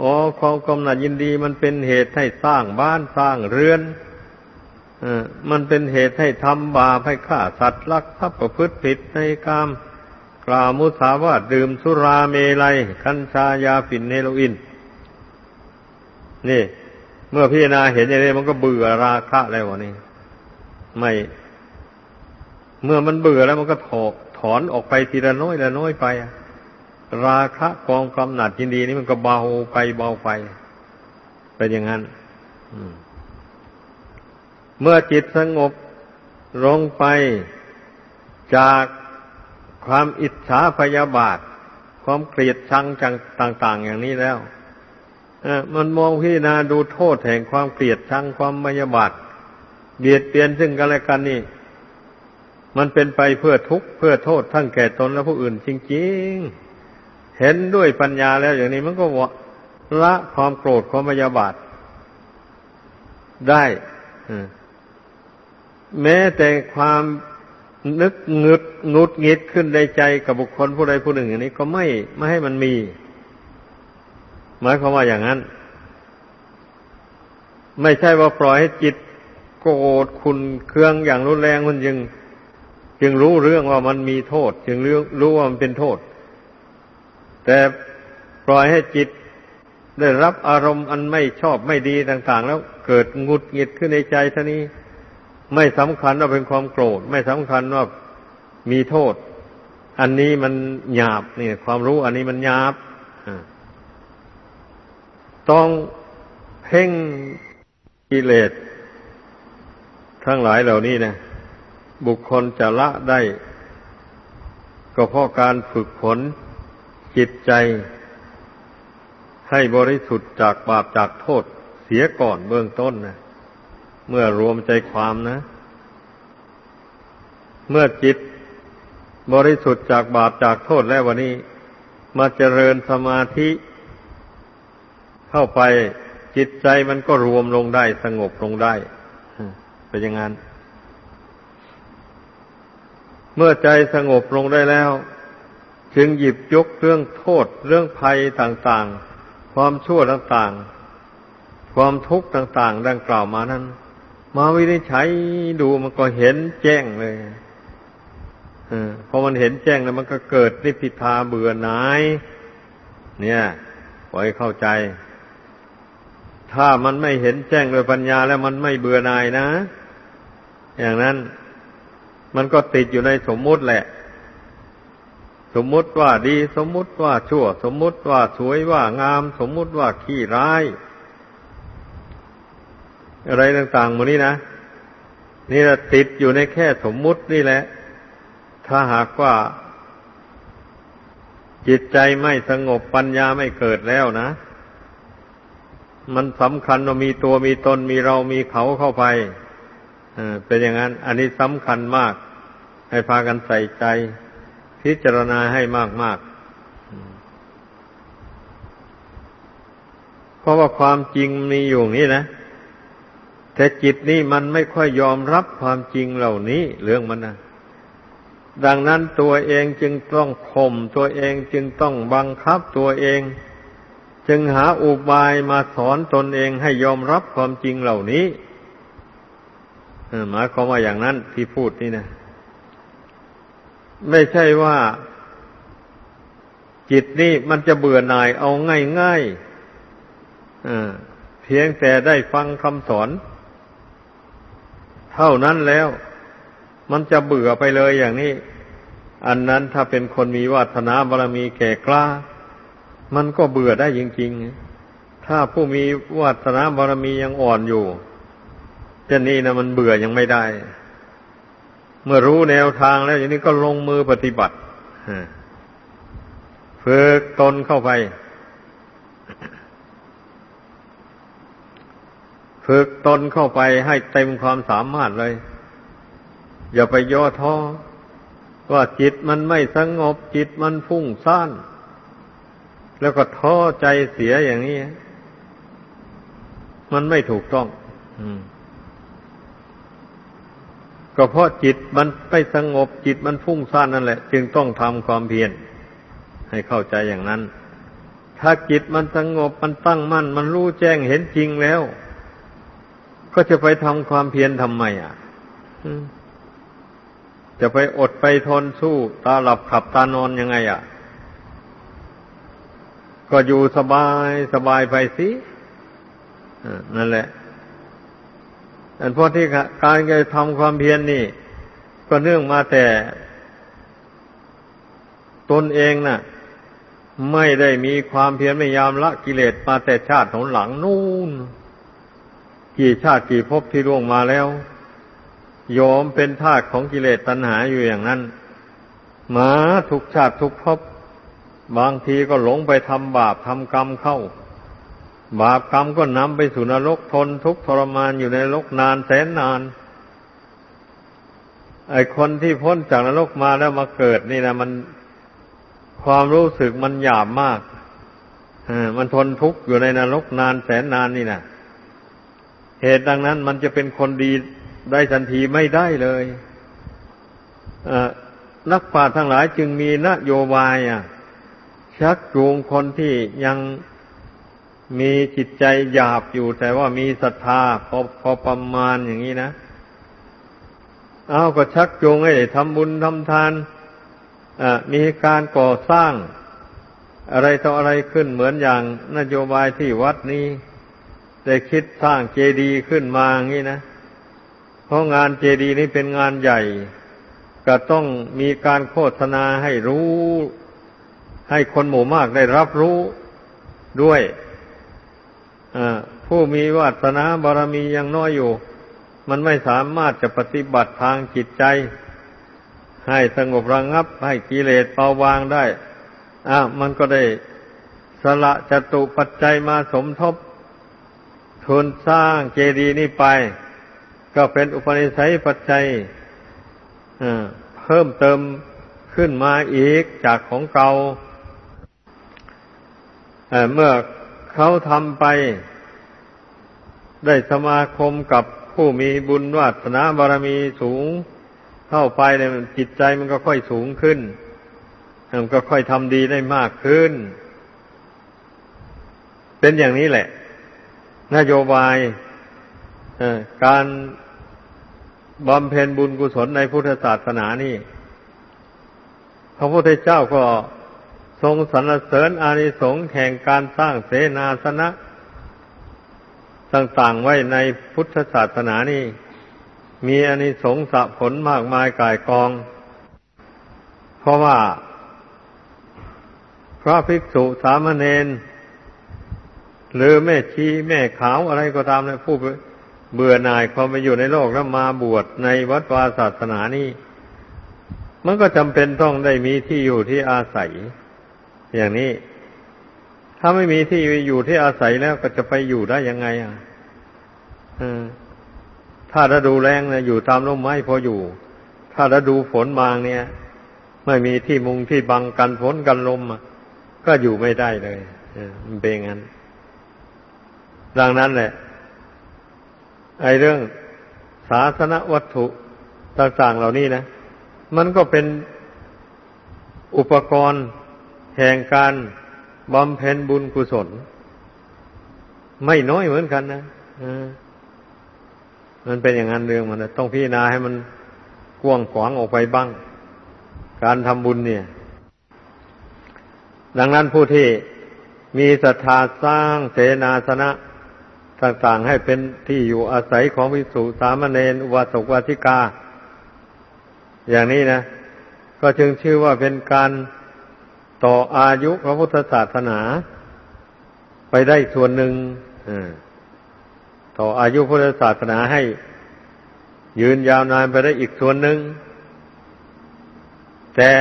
A: อ๋อความกำหนัดยินดีมันเป็นเหตุให้สร้างบ้านสร้างเรือน มันเป็นเหตุให้ทำบาปให้ฆ่าสัตว์ลักทรัพย์ประพฤติผิดในกาม กล่าวมุสาวาทดื่มสุราเมลัย กัญชายาฝิ่นเฮโรอีนนี่ เมื่อพิจารณาเห็นอย่างนี้มันก็เบื่อราคะแล้ววะนี่ไม่ เมื่อมันเบื่อแล้วมันก็ถอถอนออกไปทีละน้อยละน้อยไป ราคะกองกำหนัดยินดีนี่มันก็เบาไปเบาไปเป็นอย่างนั้น เมื่อจิตสงบลงไปจากความอิจฉาพยาบาท ความเกลียดชังต่าง ๆ อย่างนี้แล้วมันมองพิจารณาดูโทษแห่งความเกลียดชังความพยาบาทเบียดเบียนซึ่งกันและกันนี่ มันเป็นไปเพื่อทุกข์เพื่อโทษทั้งแก่ตนและผู้อื่นจริง ๆ เห็นด้วยปัญญาแล้วอย่างนี้มันก็ละความโกรธความพยาบาทได้ แม้แต่ความนึกงึดงุดงิดขึ้นในใจกับบุคคลผู้ใดผู้หนึ่งอย่างนี้ก็ไม่ไม่ให้มันมี หมายความว่าอย่างนั้น ไม่ใช่ว่าปล่อยให้จิตโกรธคุณเครื่องอย่างรุนแรงมันยังจึงรู้เรื่องว่ามันมีโทษ จึงรู้รู้ว่ามันเป็นโทษ แต่ปล่อยให้จิตได้รับอารมณ์อันไม่ชอบไม่ดีต่าง ๆ แล้วเกิดงุดหงิดขึ้นในใจท่านี้ ไม่สำคัญว่าเป็นความโกรธ ไม่สำคัญว่ามีโทษ อันนี้มันหยาบนี่ความรู้อันนี้มันหยาบต้องเพ่งกิเลสทั้งหลายเหล่านี้นะบุคคลจะละได้ ก็เพราะการฝึกฝนจิตใจ ให้บริสุทธิ์จากบาปจากโทษเสียก่อนเบื้องต้นนะ เมื่อรวมใจความนะ เมื่อจิตบริสุทธิ์จากบาปจากโทษแล้ววันนี้ มาเจริญสมาธิ เข้าไปจิตใจมันก็รวมลงได้สงบลงได้เป็นอย่างนั้น เมื่อใจสงบลงได้แล้ว จึงหยิบยกเรื่องโทษ เรื่องภัยต่างๆ ความชั่วต่างๆ ความทุกข์ต่างๆ ดังกล่าวมานั้น มาวินิจฉัยดูมันก็เห็นแจ้งเลยอพอมันเห็นแจ้งแล้วมันก็เกิดนิพพิทาเบื่อหน่าย เนี่ยขอให้เข้าใจ ถ้ามันไม่เห็นแจ้งโดยปัญญาแล้วมันไม่เบื่อหน่ายนะ อย่างนั้น มันก็ติดอยู่ในสมมุติแหละ สมมุติว่าดี สมมุติว่าชั่ว สมมุติว่าสวยว่างาม สมมุติว่าขี้ร้าย อะไรต่างๆหมดนี้นะ นี่แหละติดอยู่ในแค่สมมุตินี่แหละ ถ้าหากว่า จิตใจไม่สงบปัญญาไม่เกิดแล้วนะ มันสำคัญว่ามีตัวมีตนมีเรามีเขาเข้าไปเป็นอย่างนั้น อันนี้สำคัญมาก ให้พากันใส่ใจ พิจารณาให้มากมากเพราะว่าความจริงมีอยู่นี่นะ แต่จิตนี่มันไม่ค่อยยอมรับความจริงเหล่านี้เรื่องมันนะดังนั้นตัวเองจึงต้องข่มตัวเองจึงต้องบังคับตัวเอง จึงหาอุบายมาสอนตนเองให้ยอมรับความจริงเหล่านี้หมายความว่าอย่างนั้นที่พูดนี่นะไม่ใช่ว่า จิตนี่มันจะเบื่อหน่ายเอาง่ายๆเพียงแต่ได้ฟังคำสอน เท่านั้นแล้ว มันจะเบื่อไปเลยอย่างนี้ อันนั้นถ้าเป็นคนมีวาสนาบารมีแก่กล้า มันก็เบื่อได้จริงๆ ถ้าผู้มีวาสนาบารมียังอ่อนอยู่เช่นนี้นะมันเบื่อยังไม่ได้ เมื่อรู้แนวทางแล้วอย่างนี้ก็ลงมือปฏิบัติฝึกตนเข้าไป ฝึกตนเข้าไปให้เต็มความสามารถเลย อย่าไปย่อท้อว่าจิตมันไม่สงบจิตมันฟุ้งซ่าน แล้วก็ท้อใจเสียอย่างนี้ มันไม่ถูกต้องอก็เพราะจิตมันไปสงบจิตมันฟุ้งซ่านนั่นแหละ จึงต้องทำความเพียรให้เข้าใจอย่างนั้น ถ้าจิตมันสงบมันตั้งมั่น มันรู้แจ้งเห็นจริงแล้ว ก็จะไปทำความเพียรทำไมอะจะไปอดไปทนสู้ตาหลับขับตานอนยังไงอะ ก็อยู่สบายสบายไปสินั่นแหละอันเพราะที่การกระทำความเพียรนนี่ ก็เนื่องมาแต่ตนเองนะ่ะ ไม่ได้มีความเพียรไม่ยามละกิเลสมาแต่ชาติของหลังนู่น กี่ชาติกี่ภพที่ล่วงมาแล้วยอมเป็นทาสของกิเลสตัณหาอยู่อย่างนั้นมาทุกชาติทุกภพบางทีก็หลงไปทำบาปทำกรรมเข้า บาปกรรมก็นำไปสู่นรกทนทุกทรมานอยู่ในนรกนานแสนนาน ไอคนที่พ้นจากนรกมาแล้วมาเกิดนี่นะมันความรู้สึกมันหยาบมากมันทนทุกข์อยู่ในนรกนานแสนนานนี่นะ เหตุดังนั้นมันจะเป็นคนดีได้ทันทีไม่ได้เลยนักปราชญ์ทั้งหลายจึงมีนโยบายชักจูงคนที่ยังมีจิตใจหยาบอยู่ แต่ว่ามีศรัทธาพอพอประมาณอย่างนี้นะ เอาก็ชักจูงให้ทำบุญทำทานมีการก่อสร้าง อะไรต่ออะไรขึ้นเหมือนอย่างนโยบายที่วัดนี้ ได้คิดสร้างเจดีย์ขึ้นมาอย่างนี้นะ เพราะงานเจดีย์นี้เป็นงานใหญ่ ก็ต้องมีการโฆษณาให้รู้ ให้คนหมู่มากได้รับรู้ด้วยผู้มีวาสนาบารมียังน้อยอยู่ มันไม่สามารถจะปฏิบัติทางจิตใจ ให้สงบระงงับ ให้กิเลสเบาบางได้อะมันก็ได้สละจตุปัจจัยมาสมทบ ทุนสร้างเจดีย์นี้ไป ก็เป็นอุปนิสัยปัจจัยเพิ่มเติมขึ้นมาอีกจากของเก่าเมื่อเขาทำไป ได้สมาคมกับผู้มีบุญวาสนาบารมีสูงเข้าไปเนี่ยจิตใจมันก็ค่อยสูงขึ้นมันก็ค่อยทำดีได้มากขึ้น เป็นอย่างนี้แหละ นโยบายการบำเพ็ญบุญกุศลในพุทธศาสนานี่พระพุทธเจ้าก็ทรงสรรเสริญอานิสงส์แห่งการสร้างเสนาสนะ ต่างๆไว้ในพุทธศาสนานี่ มีอานิสงส์สะผลมากมายกายกอง เพราะว่า พระภิกษุสามเณร หรือแม่ชีแม่ขาวอะไรก็ตามนะผู้เบื่อหน่ายความไปอยู่ในโลกแล้วมาบวชในวัดวาศาสนานี่ มันก็จำเป็นต้องได้มีที่อยู่ที่อาศัย อย่างนี้ ถ้าไม่มีที่อยู่ที่อาศัยแล้วก็จะไปอยู่ได้ยังไง อะถ้าฤดูแรงเนี่ยอยู่ตามร่มไม้พออยู่ ถ้าฤดูฝนมาเนี่ย ไม่มีที่มุงที่บังกันฝนกันลมก็อยู่ไม่ได้เลยมันเป็นงั้น ดังนั้นแหละ ไอเรื่องศาสนวัตถุต่างๆเหล่านี้นะ มันก็เป็นอุปกรณ์แห่งการบำเพ็ญบุญกุศล ไม่น้อยเหมือนกันนะมันเป็นอย่างนั้นเรื่องมันนะต้องพิจารณาให้มันกว้างขวางออกไปบ้าง การทำบุญเนี่ย ดังนั้นผู้ที่มีศรัทธาสร้างเสนาสนะ ต่างๆให้เป็นที่อยู่อาศัยของวิสุสามเณรอุบาสกวาสิกา อย่างนี้นะ ก็จึงชื่อว่าเป็นการต่ออายุพระพุทธศาสนา ไปได้ส่วนหนึ่งต่ออายุพุทธศาสนาให้ ยืนยาวนานไปได้อีกส่วนหนึ่ง แต่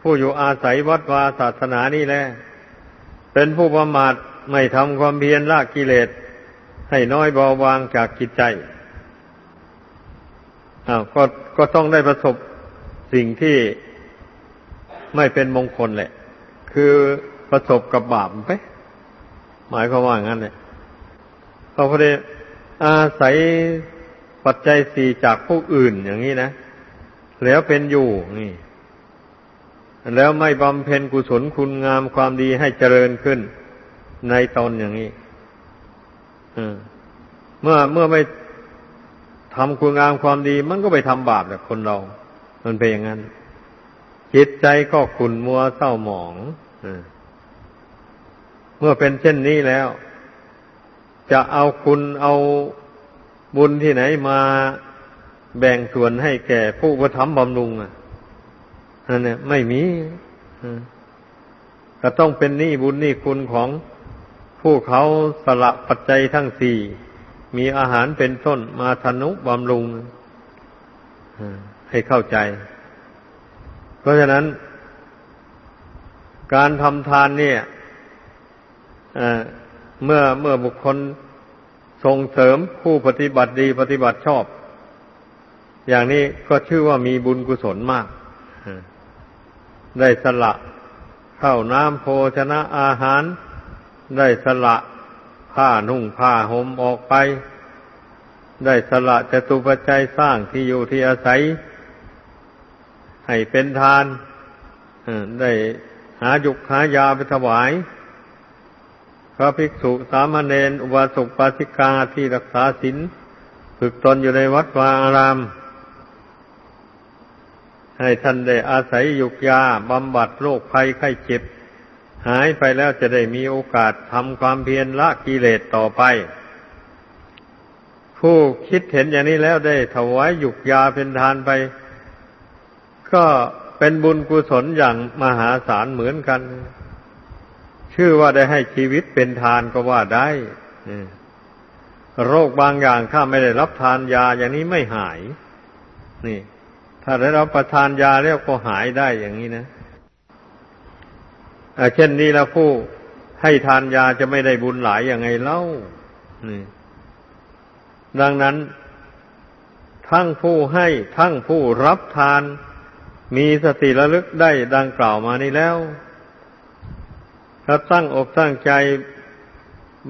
A: ผู้อยู่อาศัยวัดวาศาสนานี่แหละเป็นผู้ประมาท ไม่ทำความเพียรละกิเลส ให้น้อยเบาบางจากจิตใจอ้าวก็ก็ต้องได้ประสบสิ่งที่ไม่เป็นมงคลแหละ คือประสบกับบาปไป หมายความว่างั้นเลยเราพอดีอาศัยปัจจัยสี่จากผู้อื่นอย่างนี้นะ แล้วเป็นอยู่นี่ แล้วไม่บำเพ็ญกุศลคุณงามความดีให้เจริญขึ้น ในตนอย่างนี้เมื่อเมื่อไม่ทำคุณงามความดี มันก็ไปทำบาปแหละคนเรา มันเป็นอย่างนั้น จิตใจก็ขุนมัวเศร้าหมองเมื่อเป็นเช่นนี้แล้ว จะเอาคุณเอาบุญที่ไหนมาแบ่งส่วนให้แก่ผู้ประทับบำรุงอะนั่นเนี่ยไม่มีก็ต้องเป็นหนี้บุญหนี้คุณของ ผู้เขาสละปัจจัยทั้งสี่มีอาหารเป็นต้นมาทนุบำรุงให้เข้าใจ เพราะฉะนั้น การทำทานเนี่ยเมื่อเมื่อบุคคลส่งเสริมผู้ปฏิบัติดีปฏิบัติชอบ อย่างนี้ก็ชื่อว่ามีบุญกุศลมาก ได้สละข้าวน้ำโภชนะอาหาร ได้สละผ้านุ่งผ้าห่มออกไป ได้สละจตุปัจจัยสร้างที่อยู่ที่อาศัย ให้เป็นทานได้หายุกหายาไปถวาย พระภิกษุสามเณรอุบาสกปาสิกาที่รักษาศีลฝึกตนอยู่ในวัดวาอาราม ให้ท่านได้อาศัยยุกยาบำบัดโรคภัยไข้เจ็บ หายไปแล้วจะได้มีโอกาสทำความเพียรละกิเลสต่อไป ผู้คิดเห็นอย่างนี้แล้วได้ถวายหยุกยาเป็นทานไป ก็เป็นบุญกุศลอย่างมหาศาลเหมือนกัน ชื่อว่าได้ให้ชีวิตเป็นทานก็ว่าได้โรคบางอย่างถ้าไม่ได้รับทานยาอย่างนี้ไม่หาย นี่ ถ้าได้รับประทานยาแล้วก็หายได้อย่างนี้นะ เช่นนี้แล้วผู้ให้ทานยาจะไม่ได้บุญหลายอย่างไงเล่าดังนั้น ทั้งผู้ให้ทั้งผู้รับทาน มีสติระลึกได้ดังกล่าวมานี้แล้ว ถ้าตั้งอกตั้งใจ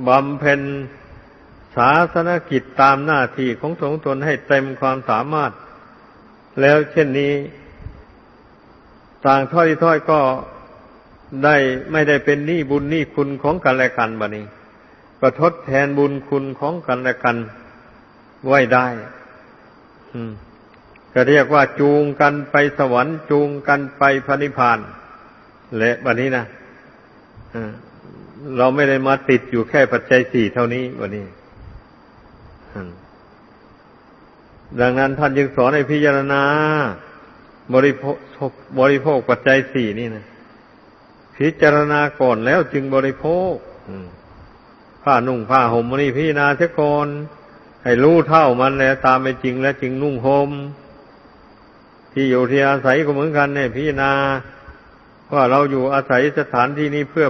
A: บำเพ็ญศาสนกิจตามหน้าที่ของสงตนให้เต็มความสามารถ แล้วเช่นนี้ ต่างถ้อยถ้อยก็ ได้ไม่ได้เป็นหนี้บุญหนี้คุณของกันและกันบะนี้ ก็ทดแทนบุญคุณของกันและกัน ไว้ได้ก็เรียกว่าจูงกันไปสวรรค์ จูงกันไปพระนิพพานและบันนี้นะเราไม่ได้มาติดอยู่แค่ปัจจัยสี่เท่านี้วันนี้ ดังนั้นท่านยังสอนให้พิจารณา บริโภคบริโภคปัจจัยสี่นี่นะ พิจารณาก่อนแล้วจึงบริโภคผ้านุ่งผ้าห่มนี่พิจารณาเสียก่อนให้รู้เท่ามันแล้วตามไปจริงแล้วจึงนุ่งห่มที่อยู่ที่อาศัยก็เหมือนกันเนี่ยพิจารณาว่าเราอยู่อาศัยสถานที่นี้เพื่อ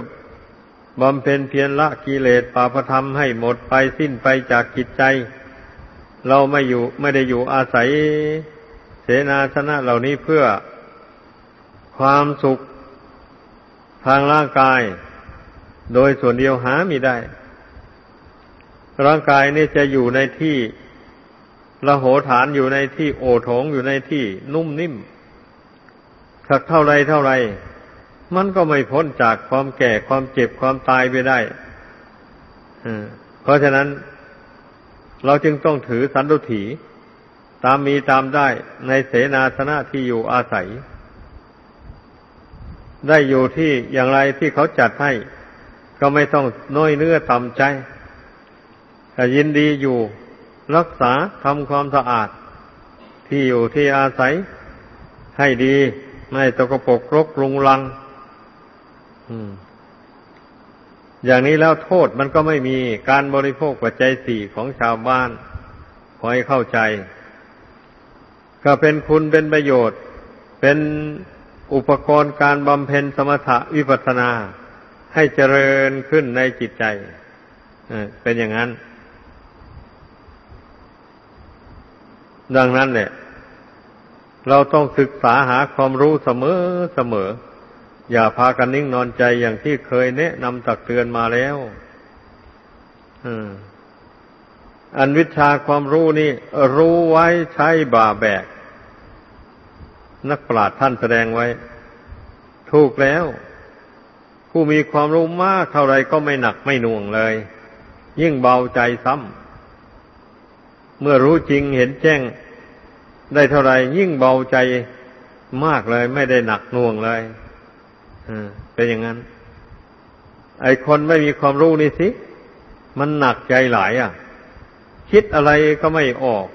A: บำเพ็ญเพียรละกิเลสปาปธรรมให้หมดไปสิ้นไปจากจิตใจ เราไม่อยู่ไม่ได้อยู่อาศัยเสนาสนะเหล่านี้เพื่อความสุข ทางร่างกาย โดยส่วนเดียวหาไม่ได้ ร่างกายนี่จะอยู่ในที่ระโหฐานอยู่ในที่โอโถงอยู่ในที่นุ่มนิ่ม สักเท่าไรเท่าไร มันก็ไม่พ้นจากความแก่ความเจ็บความตายไปได้เพราะฉะนั้นเราจึงต้องถือสันตุถีตามมีตามได้ในเสนาสนะที่อยู่อาศัย ได้อยู่ที่อย่างไรที่เขาจัดให้ ก็ไม่ต้องน้อยเนื้อต่ำใจแต่ยินดีอยู่รักษาทำความสะอาด ที่อยู่ที่อาศัยให้ดี ไม่ตกปรกรกรุงรังอย่างนี้แล้วโทษมันก็ไม่มีการบริโภคปัจจัยสี่ของชาวบ้านขอให้เข้าใจ ก็เป็นคุณเป็นประโยชน์ เป็น อุปกรณ์การบำเพ็ญสมถะวิปัสนา ให้เจริญขึ้นในจิตใจเป็นอย่างนั้น ดังนั้นเนี่ยเราต้องศึกษาหาความรู้เสมอเสมอ อย่าพากันนิ่งนอนใจอย่างที่เคยแนะนำตักเตือนมาแล้วอันวิชาความรู้นี่ รู้ไว้ใช้บ่าแบก นักปราชญ์ท่านแสดงไว้ ถูกแล้ว ผู้มีความรู้มากเท่าไรก็ไม่หนักไม่หน่วงเลย ยิ่งเบาใจซ้ำเมื่อรู้จริงเห็นแจ้ง ได้เท่าไรยิ่งเบาใจมากเลยไม่ได้หนักหน่วงเลยเป็นอย่างนั้น ไอคนไม่มีความรู้นี่สิ มันหนักใจหลายอะ คิดอะไรก็ไม่ออก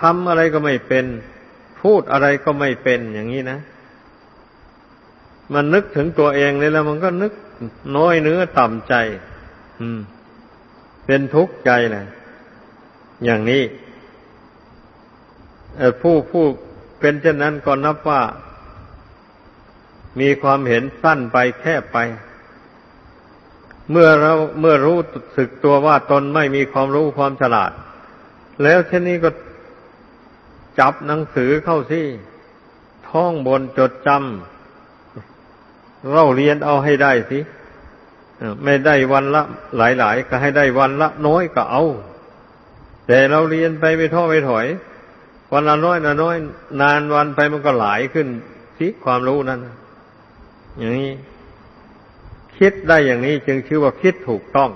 A: ทำอะไรก็ไม่เป็น พูดอะไรก็ไม่เป็นอย่างนี้นะ มันนึกถึงตัวเองเลยแล้ว มันก็นึกน้อยเนื้อต่ำใจ อืม เป็นทุกข์ใจเลยอย่างนี้ผู้ผู้เป็นเช่นนั้นก็นับว่า มีความเห็นสั้นไปแคบไป เมื่อเราเมื่อรู้สึกตัวว่าตนไม่มีความรู้ความฉลาด แล้วเช่นนี้ก็ จับหนังสือเข้าสิท่องบนจดจำเราเรียนเอาให้ได้สิไม่ได้วันละหลาย ๆ ก็ให้ได้วันละน้อยก็เอา แต่เราเรียนไปไม่ท้อไม่ถอย วันละน้อยละน้อย นานวันไปมันก็หลายขึ้นสิความรู้นั้นอย่างนี้คิดได้อย่างนี้จึงชื่อว่าคิดถูกต้อง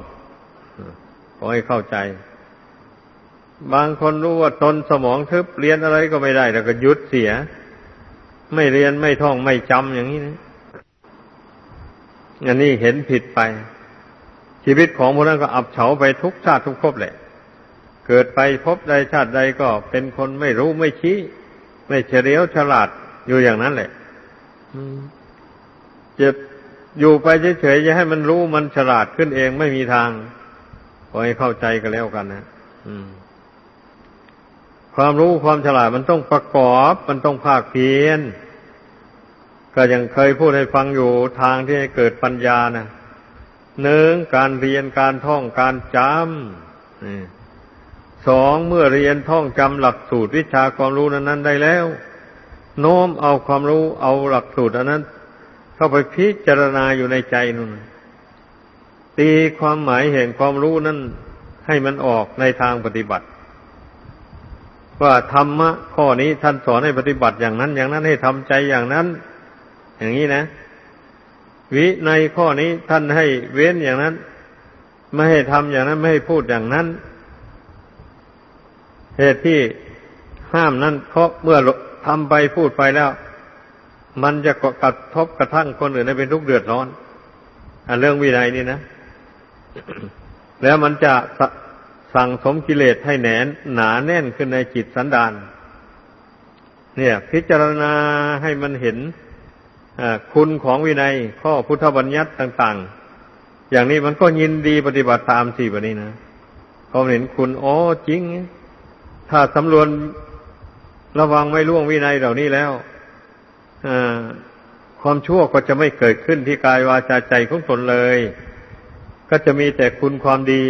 A: ขอให้เข้าใจ บางคนรู้ว่าตนสมองทึบเรียนอะไรก็ไม่ได้ แล้วก็ยุดเสีย ไม่เรียนไม่ท่องไม่จำอย่างนี้นะอันนี้เห็นผิดไป ชีวิตของพวกนั้นก็อับเฉาไปทุกชาติทุกภพแหละ เกิดไปพบใดชาติใดก็เป็นคนไม่รู้ไม่ชี้ ไม่เฉลียวฉลาดอยู่อย่างนั้นแหละจะอยู่ไปเฉยๆจะให้มันรู้มันฉลาดขึ้นเองไม่มีทางขอให้เข้าใจกันแล้วกันนะ ความรู้ความฉลาดมันต้องประกอบ มันต้องภาคเพียนก็ยังเคยพูดให้ฟังอยู่ทางที่ให้เกิดปัญญานะหนึ่งการเรียนการท่องการจำสองเมื่อเรียนท่องจำหลักสูตรวิชาความรู้นั้นได้แล้ว โน้มเอาความรู้เอาหลักสูตรอันนั้น เข้าไปพิจารณาอยู่ในใจนั่นตีความหมายแห่งความรู้นั้นให้มันออกในทางปฏิบัติ ว่าธรรมะข้อนี้ท่านสอนให้ปฏิบัติอย่างนั้น อย่างนั้นให้ทำใจอย่างนั้น อย่างนี้นะ วิในข้อนี้ท่านให้เว้นอย่างนั้น ไม่ให้ทำอย่างนั้น ไม่ให้พูดอย่างนั้น เหตุที่ห้ามนั้นเพราะเมื่อทำไปพูดไปแล้ว มันจะกระทบกระทั่งคนอื่นให้เป็นทุกข์เดือดร้อนอันเรื่องวินัยนี่นะ แล้วมันจะ สั่งสมกิเลสให้แหนนหนาแน่นขึ้นในจิตสันดานเนี่ย พิจารณาให้มันเห็นคุณของวินัย ข้อพุทธบัญญัติต่าง ๆ อย่างนี้มันก็ยินดีปฏิบัติตามสี่แบบนี้นะพอเห็นคุณอ๋อจริง ถ้าสำรวมระวังไม่ล่วงวินัยเหล่านี้แล้วความชั่วก็จะไม่เกิดขึ้นที่กายวาจาใจของตนเลย ก็จะมีแต่คุณความดี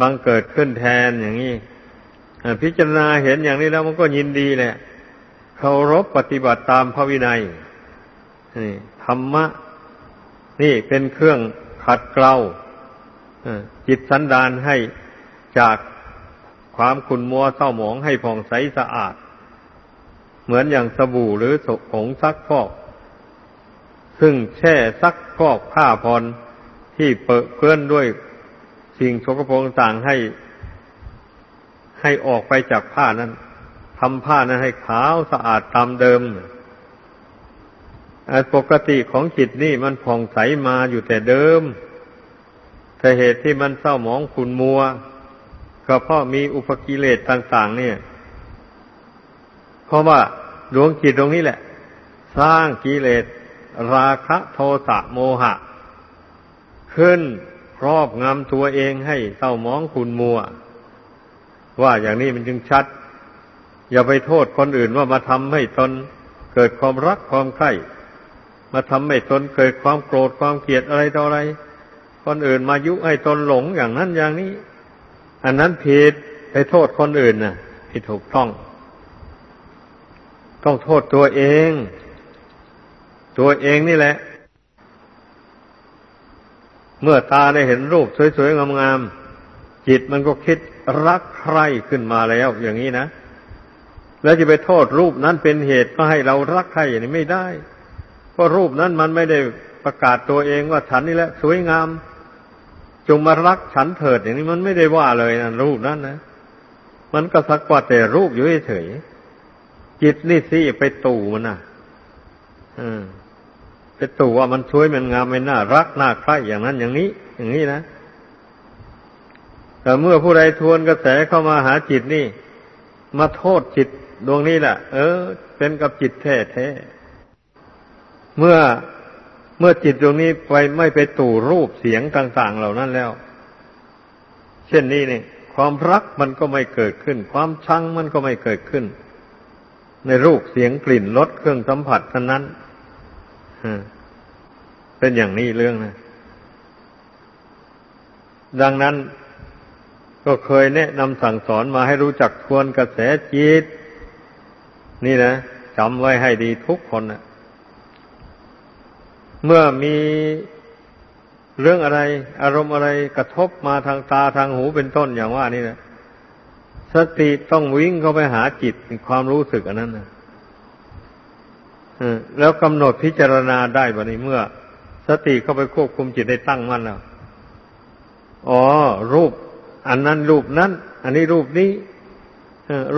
A: บังเกิดขึ้นแทนอย่างนี้พิจารณาเห็นอย่างนี้แล้วมันก็ยินดีแหละเคารพปฏิบัติตามพระวินัยนี่ธรรมะ นี่เป็นเครื่องขัดเกลาจิตสันดานให้จากความขุ่นมัวเศร้าหมองให้ผ่องใสสะอาด เหมือนอย่างสบู่หรือผงซักฟอก ซึ่งแช่ซักฟอกผ้าพรที่เปื้อนด้วย สิ่งสกปรกต่างให้ ให้ออกไปจากผ้านั้นทำผ้านั้นให้ขาวสะอาดตามเดิมปกติของจิตนี่มันผ่องใสมาอยู่แต่เดิม แต่เหตุที่มันเศร้าหมองขุนมัว ก็เพราะมีอุปกิเลสต่าง ๆ เนี่ย เพราะว่าดวงจิตตรงนี้แหละ สร้างกิเลส ราคะโทสะโมหะ ขึ้น ครอบงำตัวเองให้เศร้ามองขุนมัว ว่าอย่างนี้มันจึงชัด อย่าไปโทษคนอื่นว่ามาทำให้ตนเกิดความรักความใคร่มาทำให้ตนเกิดความโกรธความเกลียดอะไรต่ออะไร คนอื่นมายุให้ตนหลงอย่างนั้นอย่างนี้ อันนั้นผิดไปโทษคนอื่นนะ่ะที่ถูกต้อง ต้องโทษตัวเอง ตัวเองนี่แหละ เมื่อตาได้เห็นรูปสวยๆงามๆจิตมันก็คิดรักใครขึ้นมาแล้ว อย่างนี้นะแล้วจะไปโทษรูปนั้นเป็นเหตุก็ให้เรารักใครอย่างนี้ไม่ได้ราะรูปนั้นมันไม่ได้ประกาศตัวเองว่าฉันนี่แหละสวยงาม จงมารักฉันเถิดอย่างนี้มันไม่ได้ว่าเลยนะรูปนั้นนะมันก็สักว่าแต่รูปอยู่เฉยจิตนี่สิไปตู่มันนะอืม ไปตู่ว่ามันสวยมันงามมันน่ารักน่าใคร่อย่างนั้นอย่างนี้ อย่างนี้นะแต่เมื่อผู้ใดทวนกระแสเข้ามาหาจิตนี่ มาโทษจิตดวงนี้แหละเออ เป็นกับจิตแท้แท้เมื่อเมื่อจิตตรงนี้ไปไม่ไปตู่รูปเสียงต่าง ๆ เหล่านั้นแล้ว เช่นนี้นี่ความรักมันก็ไม่เกิดขึ้น ความชังมันก็ไม่เกิดขึ้น ในรูปเสียงกลิ่นรสเครื่องสัมผัสนั้นนั้น เป็นอย่างนี้เรื่องนะดังนั้นก็เคยแนะนำสั่งสอนมาให้รู้จักทวนกระแสจิต นี่นะจำไว้ให้ดีทุกคนนะเมื่อมีเรื่องอะไร อารมณ์อะไรกระทบมาทางตาทางหูเป็นต้นอย่างว่านี่นะสติต้องวิ่งเข้าไปหาจิตความรู้สึกอันนั้นนะ แล้วกำหนดพิจารณาได้บะนี้เมื่อ สติเข้าไปควบคุมจิตได้ตั้งมั่นแล้วอ๋อ รูป อันนั้นรูปนั้น อันนี้รูปนี้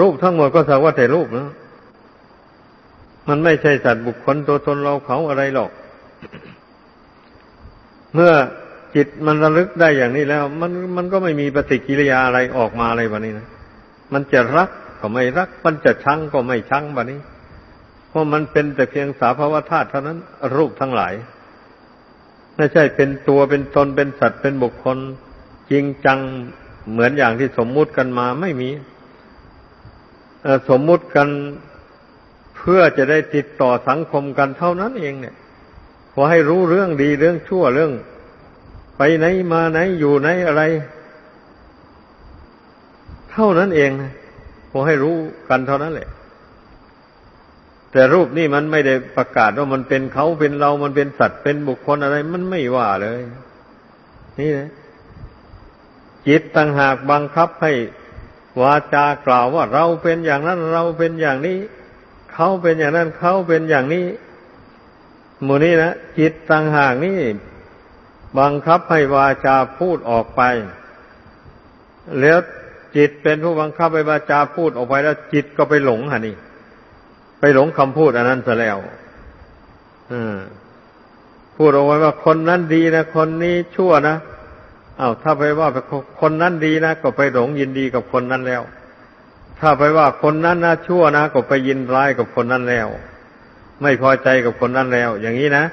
A: รูปทั้งหมดก็สักว่าแต่รูปนะมันไม่ใช่สัตว์บุคคลตัวตนเราเขาอะไรหรอก เมื่อจิตมันระลึกได้อย่างนี้แล้ว มันมันก็ไม่มีปฏิกิริยาอะไรออกมาอะไรแบบนี้นะมันจะรักก็ไม่รัก มันจะชังก็ไม่ชังแบบนี้ เพราะมันเป็นแต่เพียงสาภาวธาตุเท่านั้น รูปทั้งหลาย ไม่ใช่เป็นตัวเป็นตนเป็นสัตว์เป็นบุคคล จริงจังเหมือนอย่างที่สมมุติกันมาไม่มีสมมุติกันเพื่อจะได้ติดต่อสังคมกันเท่านั้นเองเนี่ยพอให้รู้เรื่องดีเรื่องชั่วเรื่อง ไปไหนมาไหนอยู่ไหนอะไร เท่านั้นเองพอให้รู้กันเท่านั้นแหละ แต่รูปนี่มันไม่ได้ประกาศว่ามันเป็นเขาเป็นเรา มันเป็นสัตว์เป็นบุคคลอะไร มันไม่ว่าเลย นี่นะจิตต่างหากบังคับให้วาจากล่าวว่าเราเป็นอย่างนั้นเราเป็นอย่างนี้ เขาเป็นอย่างนั้นเขาเป็นอย่างนี้มูนี้นะจิตต่างหากนี่บังคับให้วาจาพูดออกไป แล้วจิตเป็นผู้บังคับให้วาจาพูดออกไปแล้ว จิตก็ไปหลงฮะนี่ ไปหลงคำพูดอันนั้นซะแล้วพูดออกไปว่าคนนั้นดีนะ คนนี้ชั่วนะอา้าวถ้าไปว่าคนนั้นดีนะก็ไปหลงยินดีกับคนนั้นแล้ว ถ้าไปว่าคนนั้นนะชั่วนะก็ไปยินร้ายกับคนนั้นแล้ว ไม่พอใจกับคนนั้นแล้ว อย่างนี้นะ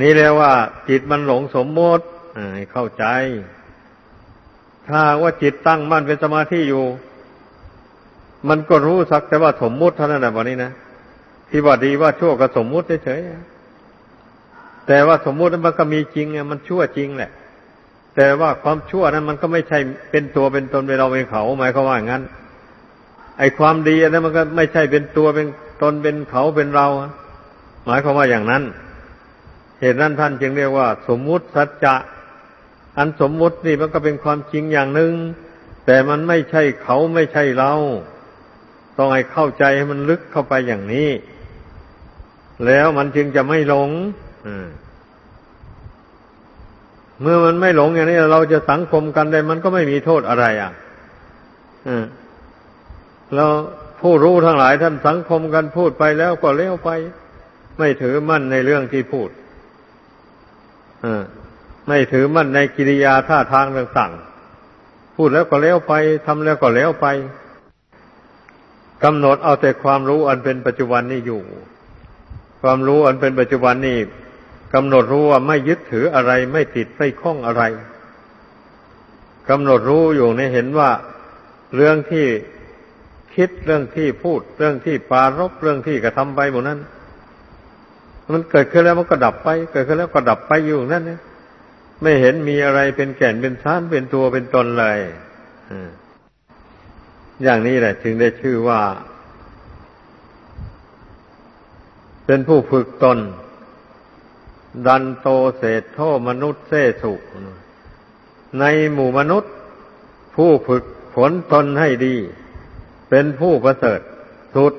A: นี่เรียกว่า จิตมันหลงสมมติเข้าใจ ถ้าว่าจิตตั้งมั่นเป็นสมาธิอยู่ มันก็รู้สักแต่ว่าสมมุติเท่านั้นนะวันนี้นะที่ว่าดีว่าชั่วก็สมมุติเฉยๆแต่ว่าสมมุติมันก็มีจริงไงมันชั่วจริงแหละ แต่ว่าความชั่วนั้นมันก็ไม่ใช่เป็นตัวเป็นตนเป็นเราเป็นเขาหมายความว่าอย่างนั้น ไอ้ความดีอันนั้นมันก็ไม่ใช่เป็นตัวเป็นตนเป็นเขาเป็นเราหมายความว่าอย่างนั้น เหตุนั้นท่านจึงเรียกว่า สมมุติสัจจะอันสมมุตินี่มันก็เป็นความจริงอย่างหนึ่งแต่มันไม่ใช่เขาไม่ใช่เรา ต้องให้เข้าใจให้มันลึกเข้าไปอย่างนี้ แล้วมันจึงจะไม่หลงเมื่อมันไม่หลงอย่างนี้เราจะสังคมกันได้ มันก็ไม่มีโทษอะไร อะแล้วผู้รู้ทั้งหลายท่านสังคมกันพูดไปแล้วก็เลี้ยวไป ไม่ถือมั่นในเรื่องที่พูดไม่ถือมั่นในกิริยาท่าทางต่างๆพูดแล้วก็เลี้ยวไปทำแล้วก็เลี้ยวไป กำหนดเอาแต่ความรู้อันเป็นปัจจุบันนี่อยู่ ความรู้อันเป็นปัจจุบันนี่กำหนดรู้ว่าไม่ยึดถืออะไรไม่ติดไม่คล้องอะไรกำหนดรู้อยู่ในเห็นว่าเรื่องที่คิดเรื่องที่พูดเรื่องที่ปารบเรื่องที่กระทำไปหมดนั้น มันเกิดขึ้นแล้วมันก็ดับไป เกิดขึ้นแล้วก็ดับไปอยู่นั่นเนี่ยไม่เห็นมีอะไรเป็นแก่นเป็นสานเป็นตัวเป็นตนเลยอ อย่างนี้แหละ ถึงได้ชื่อว่า เป็นผู้ฝึกตน ดันโตเศษโทมนุษย์เสสุในหมู่มนุษย์ ผู้ฝึกฝนตนให้ดี เป็นผู้ประเสริฐสุด